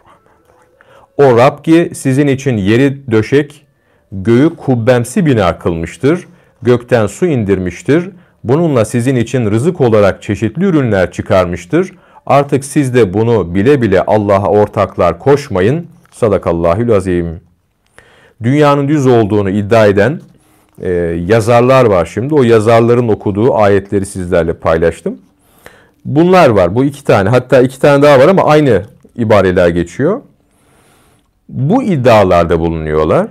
O Rab ki sizin için yeri döşek, göğü kubbemsi bina kılmıştır. Gökten su indirmiştir. Bununla sizin için rızık olarak çeşitli ürünler çıkarmıştır. Artık siz de bunu bile bile Allah'a ortaklar koşmayın. Sadakallahül azim. Dünyanın düz olduğunu iddia eden e, yazarlar var şimdi. O yazarların okuduğu ayetleri sizlerle paylaştım. Bunlar var. Bu iki tane. Hatta iki tane daha var ama aynı ibareler geçiyor. Bu iddialarda bulunuyorlar.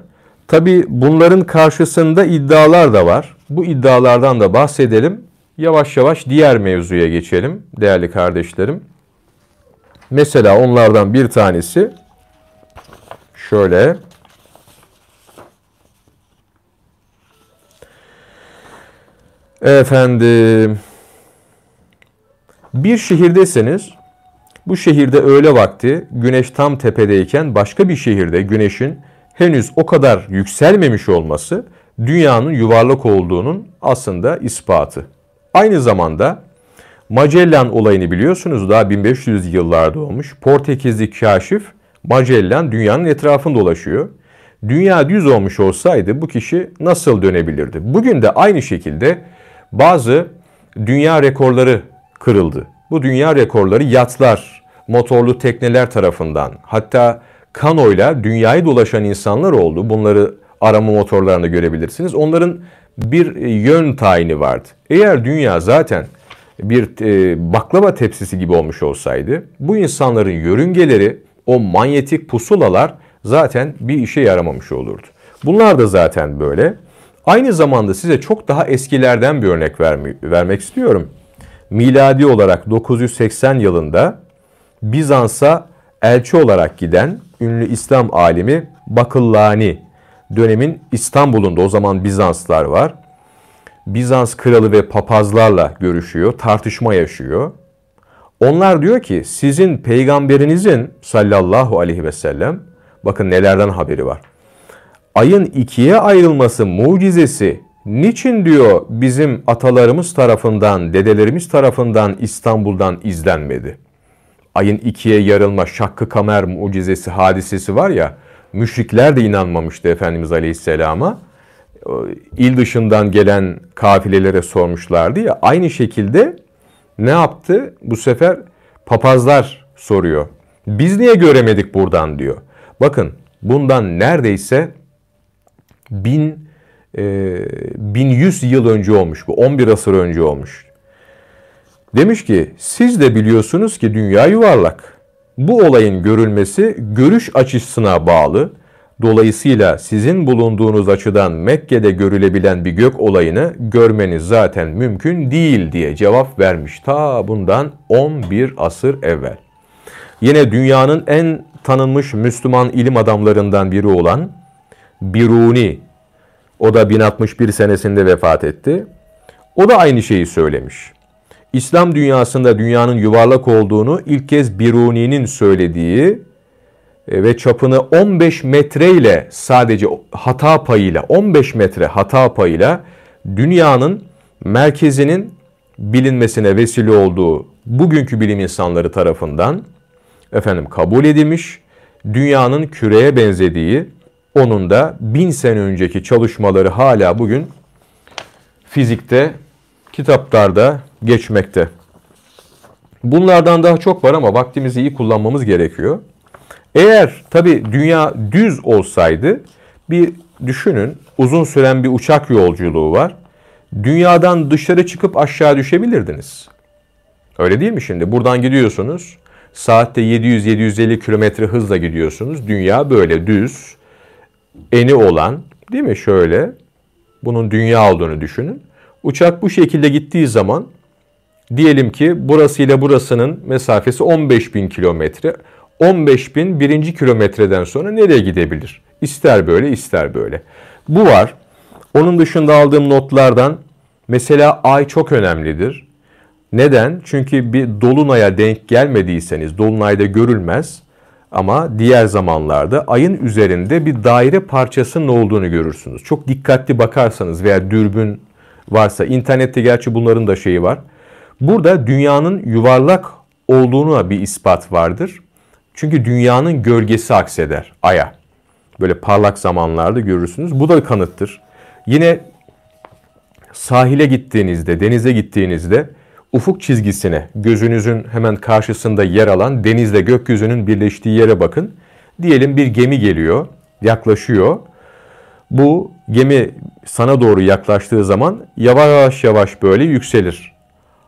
Tabi bunların karşısında iddialar da var. Bu iddialardan da bahsedelim. Yavaş yavaş diğer mevzuya geçelim değerli kardeşlerim. Mesela onlardan bir tanesi şöyle. Efendim bir şehirdesiniz. Bu şehirde öğle vakti güneş tam tepedeyken başka bir şehirde güneşin henüz o kadar yükselmemiş olması dünyanın yuvarlak olduğunun aslında ispatı. Aynı zamanda Magellan olayını biliyorsunuz daha 1500 yıllarda olmuş. Portekizli kaşif Magellan dünyanın etrafında dolaşıyor. Dünya düz olmuş olsaydı bu kişi nasıl dönebilirdi? Bugün de aynı şekilde bazı dünya rekorları kırıldı. Bu dünya rekorları yatlar, motorlu tekneler tarafından hatta kanoyla dünyayı dolaşan insanlar oldu. Bunları arama motorlarında görebilirsiniz. Onların bir e, yön tayini vardı. Eğer dünya zaten bir e, baklava tepsisi gibi olmuş olsaydı bu insanların yörüngeleri o manyetik pusulalar zaten bir işe yaramamış olurdu. Bunlar da zaten böyle. Aynı zamanda size çok daha eskilerden bir örnek vermek istiyorum. Miladi olarak 980 yılında Bizans'a elçi olarak giden ünlü İslam alimi Bakıllani dönemin İstanbul'unda o zaman Bizanslar var. Bizans kralı ve papazlarla görüşüyor, tartışma yaşıyor. Onlar diyor ki sizin peygamberinizin sallallahu aleyhi ve sellem bakın nelerden haberi var. Ayın ikiye ayrılması mucizesi niçin diyor bizim atalarımız tarafından, dedelerimiz tarafından İstanbul'dan izlenmedi? Ayın ikiye yarılma şakkı kamer mucizesi hadisesi var ya, müşrikler de inanmamıştı Efendimiz Aleyhisselam'a. İl dışından gelen kafilelere sormuşlardı ya, aynı şekilde ne yaptı? Bu sefer papazlar soruyor. Biz niye göremedik buradan diyor. Bakın bundan neredeyse bin, e, 1100 yıl önce olmuş bu. 11 asır önce olmuş. Demiş ki siz de biliyorsunuz ki dünya yuvarlak. Bu olayın görülmesi görüş açısına bağlı. Dolayısıyla sizin bulunduğunuz açıdan Mekke'de görülebilen bir gök olayını görmeniz zaten mümkün değil diye cevap vermiş ta bundan 11 asır evvel. Yine dünyanın en tanınmış Müslüman ilim adamlarından biri olan Biruni, o da 1061 senesinde vefat etti. O da aynı şeyi söylemiş. İslam dünyasında dünyanın yuvarlak olduğunu ilk kez Biruni'nin söylediği e, ve çapını 15 metre ile sadece hata payıyla 15 metre hata payıyla dünyanın merkezinin bilinmesine vesile olduğu bugünkü bilim insanları tarafından efendim kabul edilmiş. Dünyanın küreye benzediği onun da bin sene önceki çalışmaları hala bugün fizikte, kitaplarda geçmekte. Bunlardan daha çok var ama vaktimizi iyi kullanmamız gerekiyor. Eğer tabi dünya düz olsaydı bir düşünün uzun süren bir uçak yolculuğu var. Dünyadan dışarı çıkıp aşağı düşebilirdiniz. Öyle değil mi şimdi? Buradan gidiyorsunuz. Saatte 700-750 kilometre hızla gidiyorsunuz. Dünya böyle düz, eni olan değil mi şöyle? Bunun dünya olduğunu düşünün. Uçak bu şekilde gittiği zaman diyelim ki burası ile burasının mesafesi 15 bin kilometre. 15 bin birinci kilometreden sonra nereye gidebilir? İster böyle ister böyle. Bu var. Onun dışında aldığım notlardan mesela ay çok önemlidir. Neden? Çünkü bir dolunaya denk gelmediyseniz dolunayda görülmez ama diğer zamanlarda ayın üzerinde bir daire parçasının olduğunu görürsünüz. Çok dikkatli bakarsanız veya dürbün varsa internette gerçi bunların da şeyi var. Burada dünyanın yuvarlak olduğuna bir ispat vardır. Çünkü dünyanın gölgesi akseder aya. Böyle parlak zamanlarda görürsünüz. Bu da kanıttır. Yine sahile gittiğinizde, denize gittiğinizde ufuk çizgisine, gözünüzün hemen karşısında yer alan denizle gökyüzünün birleştiği yere bakın. Diyelim bir gemi geliyor, yaklaşıyor. Bu gemi sana doğru yaklaştığı zaman yavaş yavaş böyle yükselir.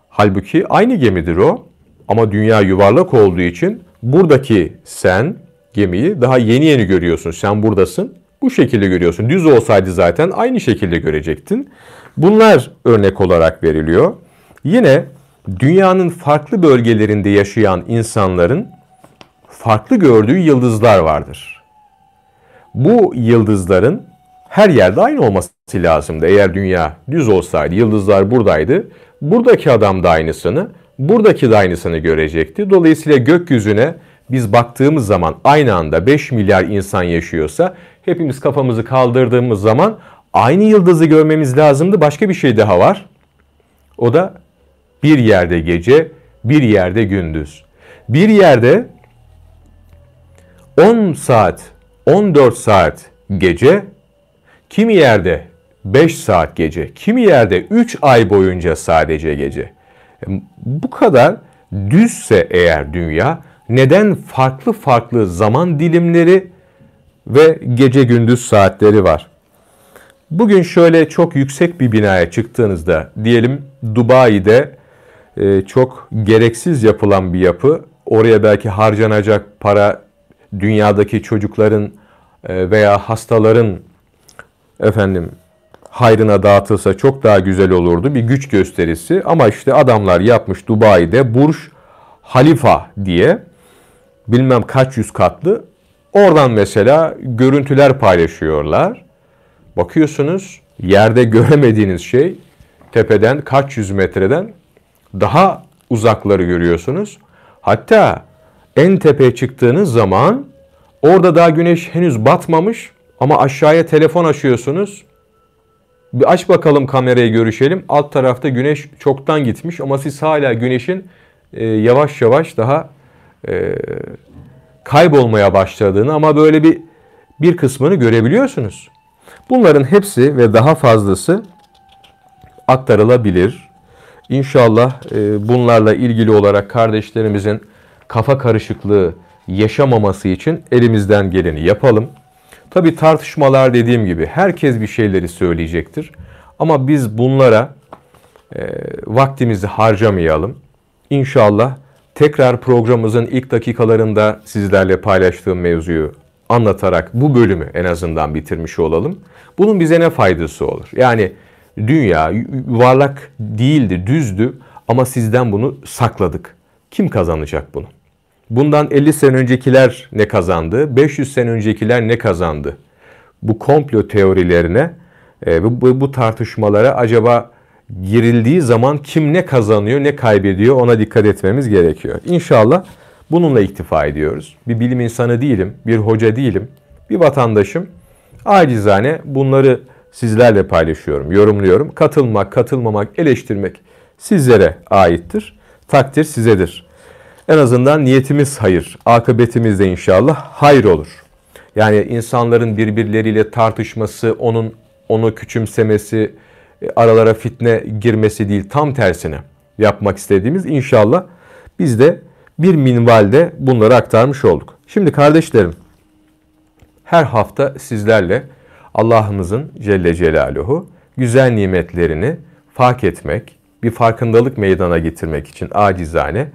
Halbuki aynı gemidir o ama dünya yuvarlak olduğu için buradaki sen gemiyi daha yeni yeni görüyorsun. Sen buradasın. Bu şekilde görüyorsun. Düz olsaydı zaten aynı şekilde görecektin. Bunlar örnek olarak veriliyor. Yine dünyanın farklı bölgelerinde yaşayan insanların farklı gördüğü yıldızlar vardır. Bu yıldızların her yerde aynı olması lazımdı. Eğer dünya düz olsaydı, yıldızlar buradaydı, buradaki adam da aynısını, buradaki de aynısını görecekti. Dolayısıyla gökyüzüne biz baktığımız zaman aynı anda 5 milyar insan yaşıyorsa hepimiz kafamızı kaldırdığımız zaman aynı yıldızı görmemiz lazımdı. Başka bir şey daha var. O da bir yerde gece, bir yerde gündüz. Bir yerde 10 saat, 14 saat gece, kimi yerde 5 saat gece, kimi yerde 3 ay boyunca sadece gece. Bu kadar düzse eğer dünya neden farklı farklı zaman dilimleri ve gece gündüz saatleri var? Bugün şöyle çok yüksek bir binaya çıktığınızda diyelim Dubai'de e, çok gereksiz yapılan bir yapı. Oraya belki harcanacak para dünyadaki çocukların e, veya hastaların efendim hayrına dağıtılsa çok daha güzel olurdu. Bir güç gösterisi ama işte adamlar yapmış Dubai'de Burj Halifa diye bilmem kaç yüz katlı. Oradan mesela görüntüler paylaşıyorlar. Bakıyorsunuz yerde göremediğiniz şey tepeden kaç yüz metreden daha uzakları görüyorsunuz. Hatta en tepeye çıktığınız zaman orada daha güneş henüz batmamış ama aşağıya telefon açıyorsunuz. Bir aç bakalım kamerayı görüşelim. Alt tarafta güneş çoktan gitmiş ama siz hala güneşin e, yavaş yavaş daha e, kaybolmaya başladığını ama böyle bir bir kısmını görebiliyorsunuz. Bunların hepsi ve daha fazlası aktarılabilir. İnşallah e, bunlarla ilgili olarak kardeşlerimizin kafa karışıklığı yaşamaması için elimizden geleni yapalım. Tabi tartışmalar dediğim gibi herkes bir şeyleri söyleyecektir. Ama biz bunlara e, vaktimizi harcamayalım. İnşallah tekrar programımızın ilk dakikalarında sizlerle paylaştığım mevzuyu anlatarak bu bölümü en azından bitirmiş olalım. Bunun bize ne faydası olur? Yani dünya yuvarlak değildi, düzdü ama sizden bunu sakladık. Kim kazanacak bunu? Bundan 50 sene öncekiler ne kazandı? 500 sene öncekiler ne kazandı? Bu komplo teorilerine e, bu, bu tartışmalara acaba girildiği zaman kim ne kazanıyor ne kaybediyor ona dikkat etmemiz gerekiyor. İnşallah bununla iktifa ediyoruz. Bir bilim insanı değilim, bir hoca değilim, bir vatandaşım. Acizane bunları sizlerle paylaşıyorum, yorumluyorum. Katılmak, katılmamak, eleştirmek sizlere aittir. Takdir sizedir. En azından niyetimiz hayır, akıbetimiz de inşallah hayır olur. Yani insanların birbirleriyle tartışması, onun onu küçümsemesi, e, aralara fitne girmesi değil, tam tersine yapmak istediğimiz inşallah biz de bir minvalde bunları aktarmış olduk. Şimdi kardeşlerim, her hafta sizlerle Allah'ımızın Celle Celaluhu güzel nimetlerini fark etmek, bir farkındalık meydana getirmek için acizane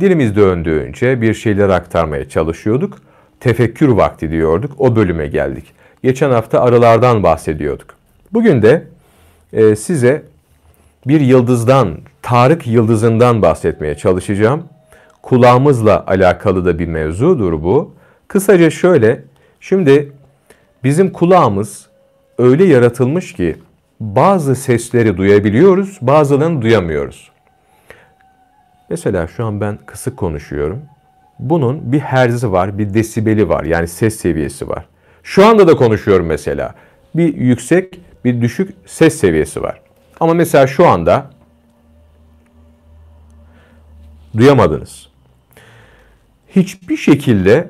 dilimiz döndüğünce bir şeyler aktarmaya çalışıyorduk. Tefekkür vakti diyorduk. O bölüme geldik. Geçen hafta arılardan bahsediyorduk. Bugün de e, size bir yıldızdan, Tarık yıldızından bahsetmeye çalışacağım. Kulağımızla alakalı da bir mevzudur bu. Kısaca şöyle, şimdi bizim kulağımız öyle yaratılmış ki bazı sesleri duyabiliyoruz, bazılarını duyamıyoruz. Mesela şu an ben kısık konuşuyorum. Bunun bir herzi var, bir desibeli var. Yani ses seviyesi var. Şu anda da konuşuyorum mesela. Bir yüksek, bir düşük ses seviyesi var. Ama mesela şu anda duyamadınız. Hiçbir şekilde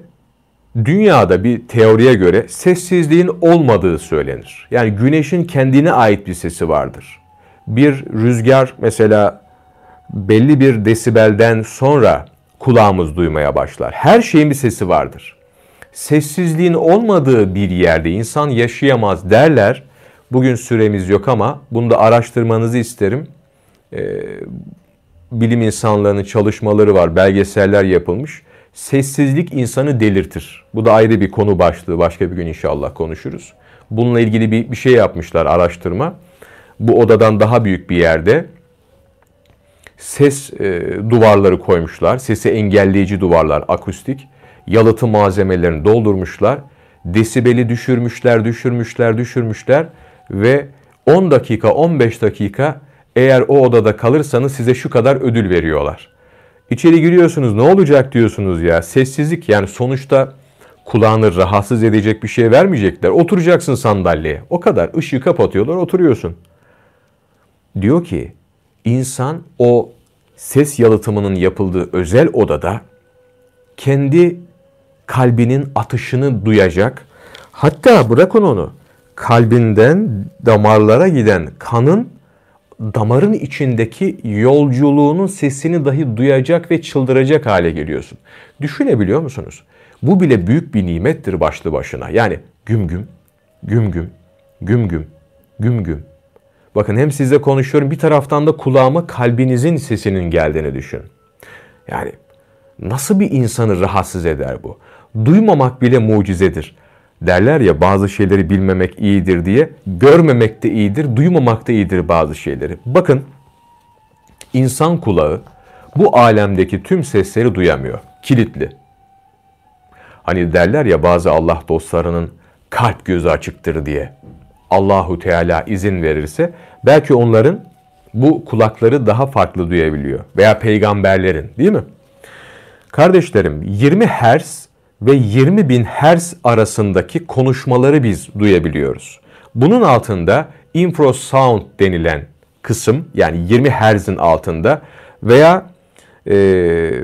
dünyada bir teoriye göre sessizliğin olmadığı söylenir. Yani güneşin kendine ait bir sesi vardır. Bir rüzgar mesela belli bir desibelden sonra kulağımız duymaya başlar. Her şeyin bir sesi vardır. Sessizliğin olmadığı bir yerde insan yaşayamaz derler. Bugün süremiz yok ama bunu da araştırmanızı isterim. Ee, bilim insanlarının çalışmaları var, belgeseller yapılmış. Sessizlik insanı delirtir. Bu da ayrı bir konu başlığı. Başka bir gün inşallah konuşuruz. Bununla ilgili bir, bir şey yapmışlar, araştırma. Bu odadan daha büyük bir yerde ses e, duvarları koymuşlar. Sesi engelleyici duvarlar, akustik. Yalıtım malzemelerini doldurmuşlar. Desibeli düşürmüşler, düşürmüşler, düşürmüşler ve 10 dakika, 15 dakika eğer o odada kalırsanız size şu kadar ödül veriyorlar. İçeri giriyorsunuz ne olacak diyorsunuz ya sessizlik yani sonuçta kulağını rahatsız edecek bir şey vermeyecekler. Oturacaksın sandalyeye o kadar ışığı kapatıyorlar oturuyorsun. Diyor ki insan o ses yalıtımının yapıldığı özel odada kendi kalbinin atışını duyacak. Hatta bırakın onu kalbinden damarlara giden kanın damarın içindeki yolculuğunun sesini dahi duyacak ve çıldıracak hale geliyorsun. Düşünebiliyor musunuz? Bu bile büyük bir nimettir başlı başına. Yani güm güm, güm güm, güm güm, güm güm. Bakın hem sizle konuşuyorum bir taraftan da kulağıma kalbinizin sesinin geldiğini düşün. Yani nasıl bir insanı rahatsız eder bu? Duymamak bile mucizedir. Derler ya bazı şeyleri bilmemek iyidir diye. Görmemek de iyidir, duymamak da iyidir bazı şeyleri. Bakın insan kulağı bu alemdeki tüm sesleri duyamıyor. Kilitli. Hani derler ya bazı Allah dostlarının kalp gözü açıktır diye. Allahu Teala izin verirse belki onların bu kulakları daha farklı duyabiliyor. Veya peygamberlerin değil mi? Kardeşlerim 20 Hz ve 20 bin Hz arasındaki konuşmaları biz duyabiliyoruz. Bunun altında infrasound denilen kısım yani 20 Hz'in altında veya e,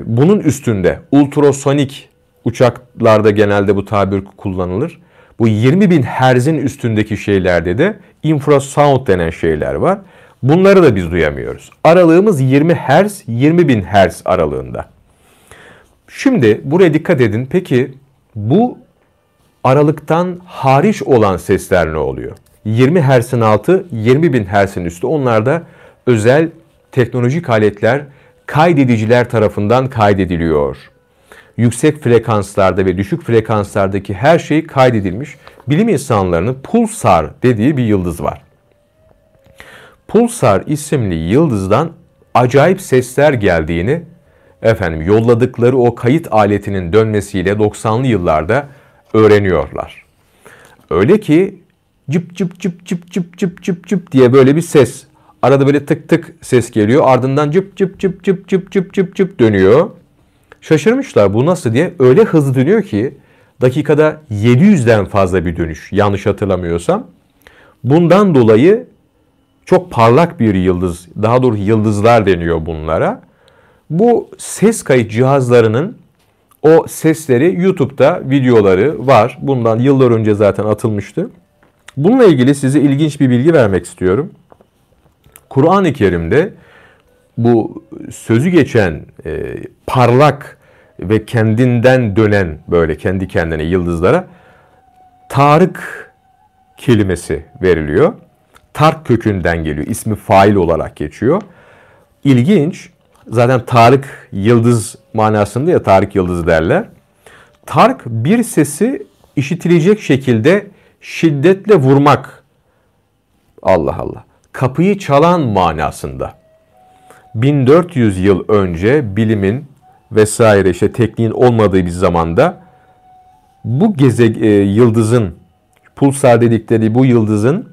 bunun üstünde ultrasonik uçaklarda genelde bu tabir kullanılır. Bu 20 bin Hz'in üstündeki şeylerde de infrasound denen şeyler var. Bunları da biz duyamıyoruz. Aralığımız 20 Hz, 20 bin Hz aralığında. Şimdi buraya dikkat edin. Peki bu aralıktan hariç olan sesler ne oluyor? 20 Hz'in altı, 20 bin Hz'in üstü. Onlarda özel teknolojik aletler kaydediciler tarafından kaydediliyor. Yüksek frekanslarda ve düşük frekanslardaki her şey kaydedilmiş. Bilim insanlarının pulsar dediği bir yıldız var. Pulsar isimli yıldızdan acayip sesler geldiğini efendim yolladıkları o kayıt aletinin dönmesiyle 90'lı yıllarda öğreniyorlar. Öyle ki cıp cıp cıp cıp cıp cıp cıp cıp diye böyle bir ses. Arada böyle tık tık ses geliyor. Ardından cıp cıp cıp cıp cıp cıp cıp cıp dönüyor. Şaşırmışlar bu nasıl diye. Öyle hızlı dönüyor ki dakikada 700'den fazla bir dönüş yanlış hatırlamıyorsam. Bundan dolayı çok parlak bir yıldız, daha doğrusu yıldızlar deniyor bunlara. Bu ses kayıt cihazlarının o sesleri YouTube'da videoları var. Bundan yıllar önce zaten atılmıştı. Bununla ilgili size ilginç bir bilgi vermek istiyorum. Kur'an-ı Kerim'de bu sözü geçen e, parlak ve kendinden dönen böyle kendi kendine yıldızlara Tarık kelimesi veriliyor. Tark kökünden geliyor. İsmi fail olarak geçiyor. İlginç. Zaten Tarık yıldız manasında ya Tarık yıldızı derler. Tark bir sesi işitilecek şekilde şiddetle vurmak. Allah Allah. Kapıyı çalan manasında. 1400 yıl önce bilimin vesaire işte tekniğin olmadığı bir zamanda bu geze e, yıldızın pulsar dedikleri bu yıldızın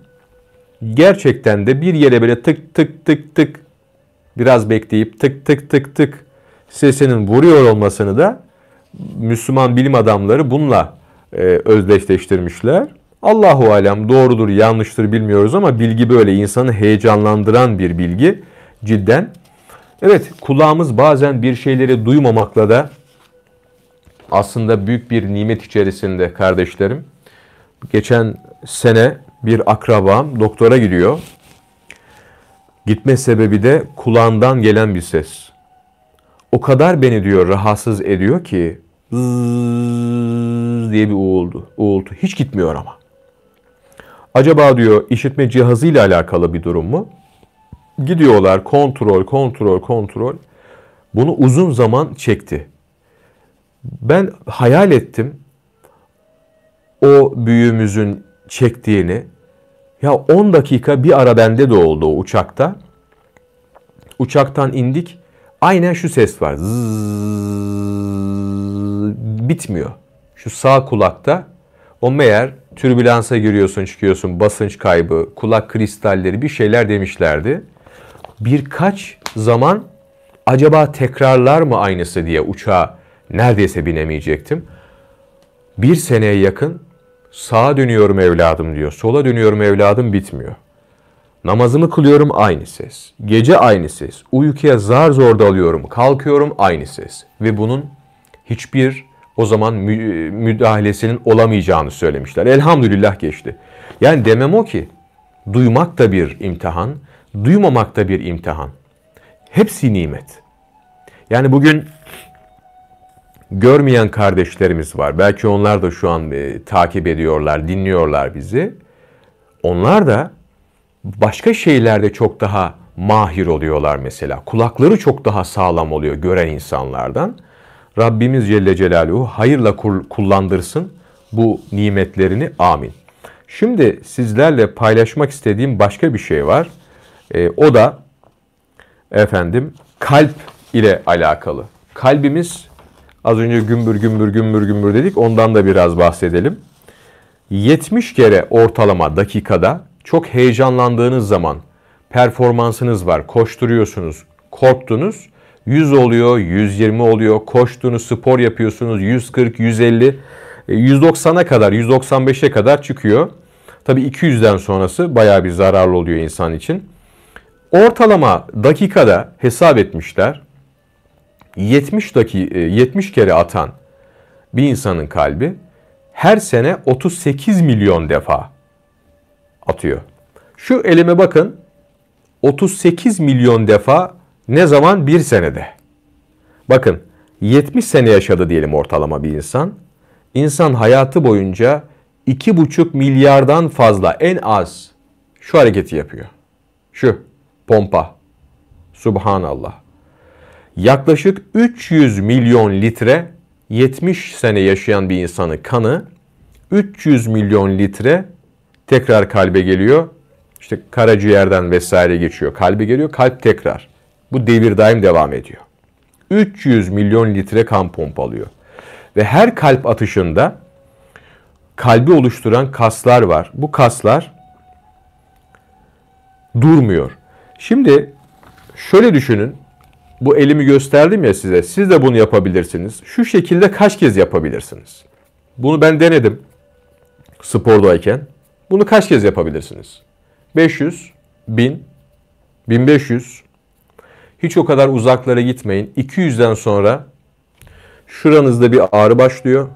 gerçekten de bir yere böyle tık tık tık tık biraz bekleyip tık tık tık tık sesinin vuruyor olmasını da Müslüman bilim adamları bununla e, özdeşleştirmişler. Allahu alem doğrudur yanlıştır bilmiyoruz ama bilgi böyle insanı heyecanlandıran bir bilgi cidden. Evet kulağımız bazen bir şeyleri duymamakla da aslında büyük bir nimet içerisinde kardeşlerim. Geçen sene bir akrabam doktora gidiyor. Gitme sebebi de kulağından gelen bir ses. O kadar beni diyor rahatsız ediyor ki zzzz diye bir uğuldu. Uğultu. Hiç gitmiyor ama. Acaba diyor işitme cihazıyla alakalı bir durum mu? Gidiyorlar kontrol, kontrol, kontrol. Bunu uzun zaman çekti. Ben hayal ettim o büyüğümüzün çektiğini. Ya 10 dakika bir ara bende de oldu o uçakta. Uçaktan indik. Aynen şu ses var. Zzzz, bitmiyor. Şu sağ kulakta o meğer türbülansa giriyorsun çıkıyorsun basınç kaybı, kulak kristalleri bir şeyler demişlerdi. Birkaç zaman acaba tekrarlar mı aynısı diye uçağa neredeyse binemeyecektim. Bir seneye yakın sağa dönüyorum evladım diyor. Sola dönüyorum evladım bitmiyor. Namazımı kılıyorum aynı ses. Gece aynı ses. Uykuya zar zor dalıyorum. Kalkıyorum aynı ses. Ve bunun hiçbir o zaman müdahalesinin olamayacağını söylemişler. Elhamdülillah geçti. Yani demem o ki duymak da bir imtihan, duymamak da bir imtihan. Hepsi nimet. Yani bugün görmeyen kardeşlerimiz var. Belki onlar da şu an e, takip ediyorlar, dinliyorlar bizi. Onlar da başka şeylerde çok daha mahir oluyorlar mesela. Kulakları çok daha sağlam oluyor gören insanlardan. Rabbimiz Celle Celaluhu hayırla kullandırsın. bu nimetlerini. Amin. Şimdi sizlerle paylaşmak istediğim başka bir şey var. E, o da efendim kalp ile alakalı. Kalbimiz az önce gümbür gümbür gümbür gümbür dedik. Ondan da biraz bahsedelim. 70 kere ortalama dakikada çok heyecanlandığınız zaman performansınız var, koşturuyorsunuz, korktunuz. 100 oluyor, 120 oluyor, koştuğunuz spor yapıyorsunuz 140, 150, 190'a kadar, 195'e kadar çıkıyor. Tabii 200'den sonrası bayağı bir zararlı oluyor insan için. Ortalama dakikada hesap etmişler. 70 dakika 70 kere atan bir insanın kalbi her sene 38 milyon defa atıyor. Şu elime bakın. 38 milyon defa ne zaman? Bir senede. Bakın 70 sene yaşadı diyelim ortalama bir insan. İnsan hayatı boyunca 2,5 milyardan fazla en az şu hareketi yapıyor. Şu pompa. Subhanallah. Yaklaşık 300 milyon litre 70 sene yaşayan bir insanın kanı 300 milyon litre tekrar kalbe geliyor. İşte karaciğerden vesaire geçiyor. Kalbe geliyor, kalp tekrar. Bu devir daim devam ediyor. 300 milyon litre kan pompalıyor. Ve her kalp atışında kalbi oluşturan kaslar var. Bu kaslar durmuyor. Şimdi şöyle düşünün. Bu elimi gösterdim ya size. Siz de bunu yapabilirsiniz. Şu şekilde kaç kez yapabilirsiniz? Bunu ben denedim spordayken. Bunu kaç kez yapabilirsiniz? 500, 1000, 1500. Hiç o kadar uzaklara gitmeyin. 200'den sonra şuranızda bir ağrı başlıyor.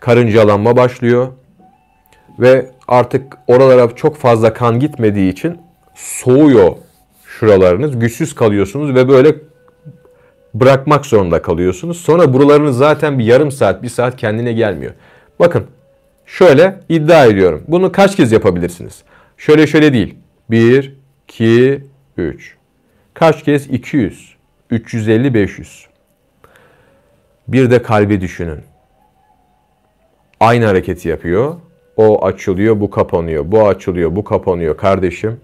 Karıncalanma başlıyor. Ve artık oralara çok fazla kan gitmediği için soğuyor şuralarınız. Güçsüz kalıyorsunuz ve böyle bırakmak zorunda kalıyorsunuz. Sonra buralarınız zaten bir yarım saat, bir saat kendine gelmiyor. Bakın şöyle iddia ediyorum. Bunu kaç kez yapabilirsiniz? Şöyle şöyle değil. 1, 2, 3. Kaç kez? 200, 350, 500. Bir de kalbi düşünün. Aynı hareketi yapıyor. O açılıyor, bu kapanıyor. Bu açılıyor, bu kapanıyor kardeşim.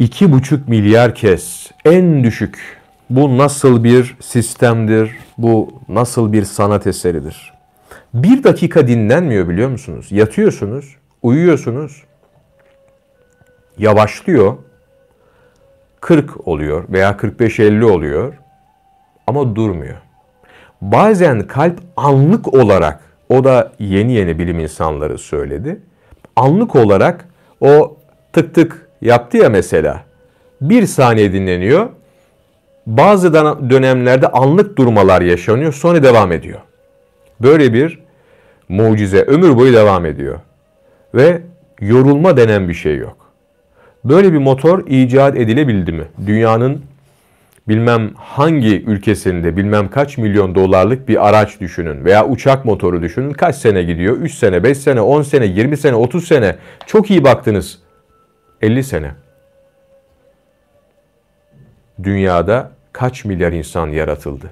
2,5 milyar kez en düşük. Bu nasıl bir sistemdir? Bu nasıl bir sanat eseridir? Bir dakika dinlenmiyor biliyor musunuz? Yatıyorsunuz, uyuyorsunuz. Yavaşlıyor. 40 oluyor veya 45-50 oluyor. Ama durmuyor. Bazen kalp anlık olarak, o da yeni yeni bilim insanları söyledi. Anlık olarak o tık tık yaptı ya mesela. Bir saniye dinleniyor. Bazı dönemlerde anlık durmalar yaşanıyor sonra devam ediyor. Böyle bir mucize ömür boyu devam ediyor. Ve yorulma denen bir şey yok. Böyle bir motor icat edilebildi mi? Dünyanın bilmem hangi ülkesinde bilmem kaç milyon dolarlık bir araç düşünün veya uçak motoru düşünün. Kaç sene gidiyor? 3 sene, 5 sene, 10 sene, 20 sene, 30 sene. Çok iyi baktınız. 50 sene. Dünyada kaç milyar insan yaratıldı?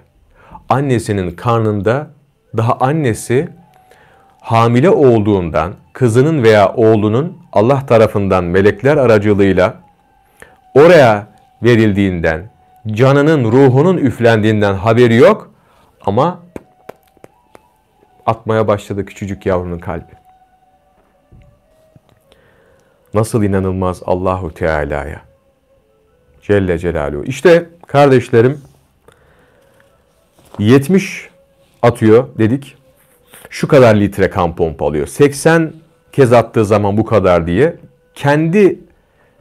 Annesinin karnında daha annesi hamile olduğundan kızının veya oğlunun Allah tarafından melekler aracılığıyla oraya verildiğinden, canının, ruhunun üflendiğinden haberi yok ama atmaya başladı küçücük yavrunun kalbi. Nasıl inanılmaz Allahu Teala'ya. Celle Celaluhu. İşte kardeşlerim 70 atıyor dedik. Şu kadar litre kan pompalıyor. 80 kez attığı zaman bu kadar diye kendi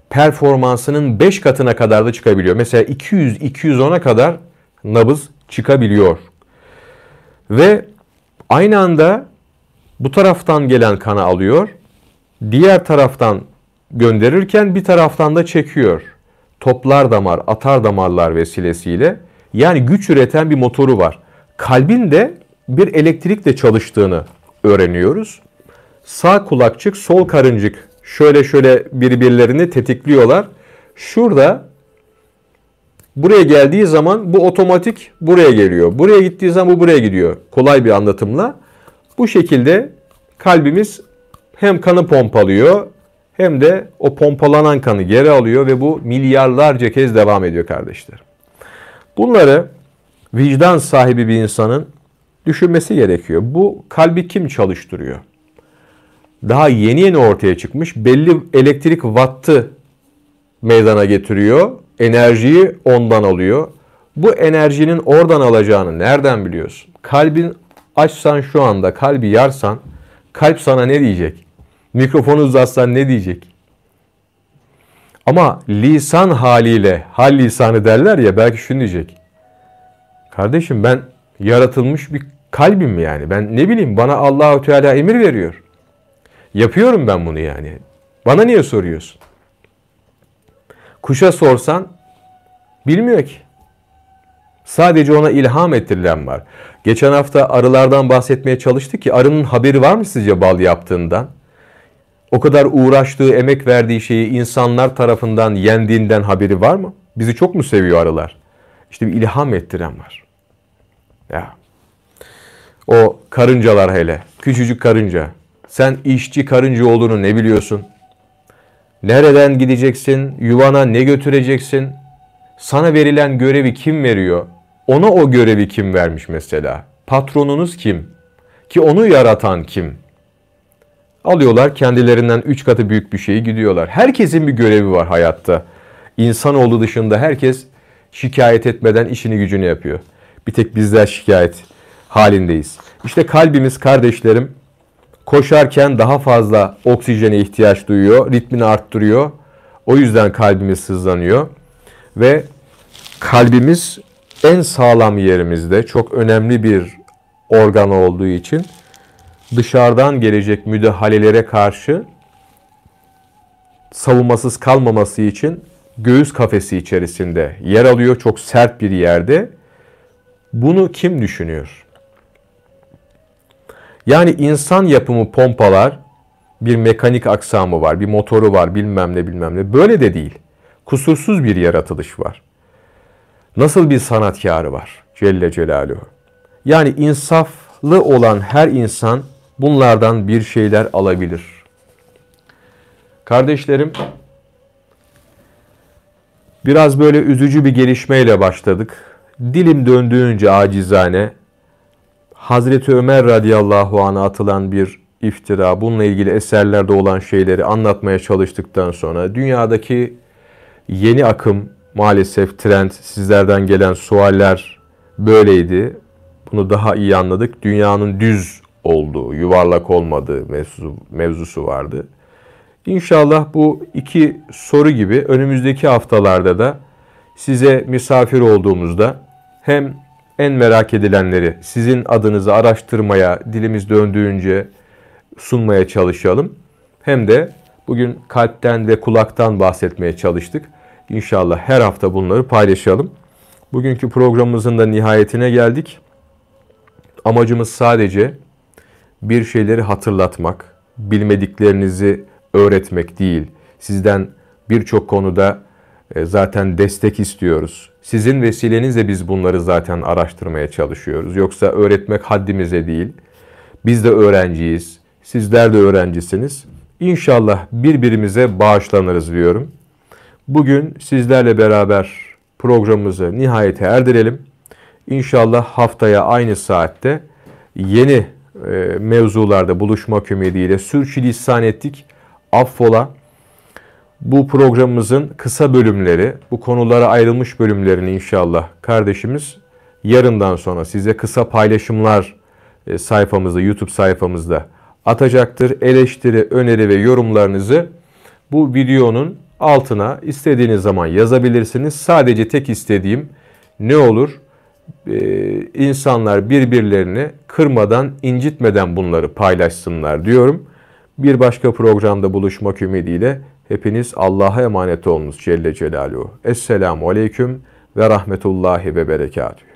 performansının 5 katına kadar da çıkabiliyor. Mesela 200-210'a kadar nabız çıkabiliyor. Ve aynı anda bu taraftan gelen kanı alıyor. Diğer taraftan gönderirken bir taraftan da çekiyor. Toplar damar, atar damarlar vesilesiyle. Yani güç üreten bir motoru var. Kalbin de bir elektrikle çalıştığını öğreniyoruz. Sağ kulakçık, sol karıncık şöyle şöyle birbirlerini tetikliyorlar. Şurada buraya geldiği zaman bu otomatik buraya geliyor. Buraya gittiği zaman bu buraya gidiyor. Kolay bir anlatımla. Bu şekilde kalbimiz hem kanı pompalıyor hem de o pompalanan kanı geri alıyor ve bu milyarlarca kez devam ediyor kardeşler. Bunları vicdan sahibi bir insanın düşünmesi gerekiyor. Bu kalbi kim çalıştırıyor? Daha yeni yeni ortaya çıkmış belli elektrik wattı meydana getiriyor. Enerjiyi ondan alıyor. Bu enerjinin oradan alacağını nereden biliyorsun? Kalbin açsan şu anda kalbi yarsan kalp sana ne diyecek? Mikrofonu uzatsan ne diyecek? Ama lisan haliyle, hal lisanı derler ya belki şunu diyecek. Kardeşim ben yaratılmış bir kalbim yani. Ben ne bileyim bana Allahu Teala emir veriyor. Yapıyorum ben bunu yani. Bana niye soruyorsun? Kuşa sorsan bilmiyor ki. Sadece ona ilham ettirilen var. Geçen hafta arılardan bahsetmeye çalıştık ki arının haberi var mı sizce bal yaptığından? O kadar uğraştığı, emek verdiği şeyi insanlar tarafından yendiğinden haberi var mı? Bizi çok mu seviyor arılar? İşte bir ilham ettiren var. Ya. O karıncalar hele. Küçücük karınca. Sen işçi karınca olduğunu ne biliyorsun? Nereden gideceksin? Yuvana ne götüreceksin? Sana verilen görevi kim veriyor? Ona o görevi kim vermiş mesela? Patronunuz kim? Ki onu yaratan kim? Alıyorlar kendilerinden üç katı büyük bir şeyi gidiyorlar. Herkesin bir görevi var hayatta. İnsanoğlu dışında herkes şikayet etmeden işini gücünü yapıyor. Bir tek bizler şikayet halindeyiz. İşte kalbimiz kardeşlerim koşarken daha fazla oksijene ihtiyaç duyuyor, ritmini arttırıyor. O yüzden kalbimiz hızlanıyor ve kalbimiz en sağlam yerimizde çok önemli bir organ olduğu için dışarıdan gelecek müdahalelere karşı savunmasız kalmaması için göğüs kafesi içerisinde yer alıyor çok sert bir yerde. Bunu kim düşünüyor? Yani insan yapımı pompalar bir mekanik aksamı var, bir motoru var, bilmem ne bilmem ne. Böyle de değil. Kusursuz bir yaratılış var. Nasıl bir sanatkarı var Celle Celaluhu. Yani insaflı olan her insan bunlardan bir şeyler alabilir. Kardeşlerim, biraz böyle üzücü bir gelişmeyle başladık. Dilim döndüğünce acizane Hazreti Ömer radıyallahu anh'a atılan bir iftira, bununla ilgili eserlerde olan şeyleri anlatmaya çalıştıktan sonra dünyadaki yeni akım maalesef trend, sizlerden gelen sualler böyleydi. Bunu daha iyi anladık. Dünyanın düz olduğu, yuvarlak olmadığı mevzu, mevzusu vardı. İnşallah bu iki soru gibi önümüzdeki haftalarda da size misafir olduğumuzda hem en merak edilenleri sizin adınızı araştırmaya, dilimiz döndüğünce sunmaya çalışalım. Hem de bugün kalpten ve kulaktan bahsetmeye çalıştık. İnşallah her hafta bunları paylaşalım. Bugünkü programımızın da nihayetine geldik. Amacımız sadece bir şeyleri hatırlatmak, bilmediklerinizi öğretmek değil. Sizden birçok konuda e, zaten destek istiyoruz. Sizin vesilenizle biz bunları zaten araştırmaya çalışıyoruz. Yoksa öğretmek haddimize değil. Biz de öğrenciyiz. Sizler de öğrencisiniz. İnşallah birbirimize bağışlanırız diyorum. Bugün sizlerle beraber programımızı nihayete erdirelim. İnşallah haftaya aynı saatte yeni e, mevzularda buluşmak ümidiyle sürçülisan ettik. Affola. Bu programımızın kısa bölümleri, bu konulara ayrılmış bölümlerini inşallah kardeşimiz yarından sonra size kısa paylaşımlar e, sayfamızda, YouTube sayfamızda atacaktır. Eleştiri, öneri ve yorumlarınızı bu videonun altına istediğiniz zaman yazabilirsiniz. Sadece tek istediğim ne olur? Ee, insanlar birbirlerini kırmadan, incitmeden bunları paylaşsınlar diyorum. Bir başka programda buluşmak ümidiyle hepiniz Allah'a emanet olunuz Celle Celaluhu. Esselamu Aleyküm ve Rahmetullahi ve Berekatühü.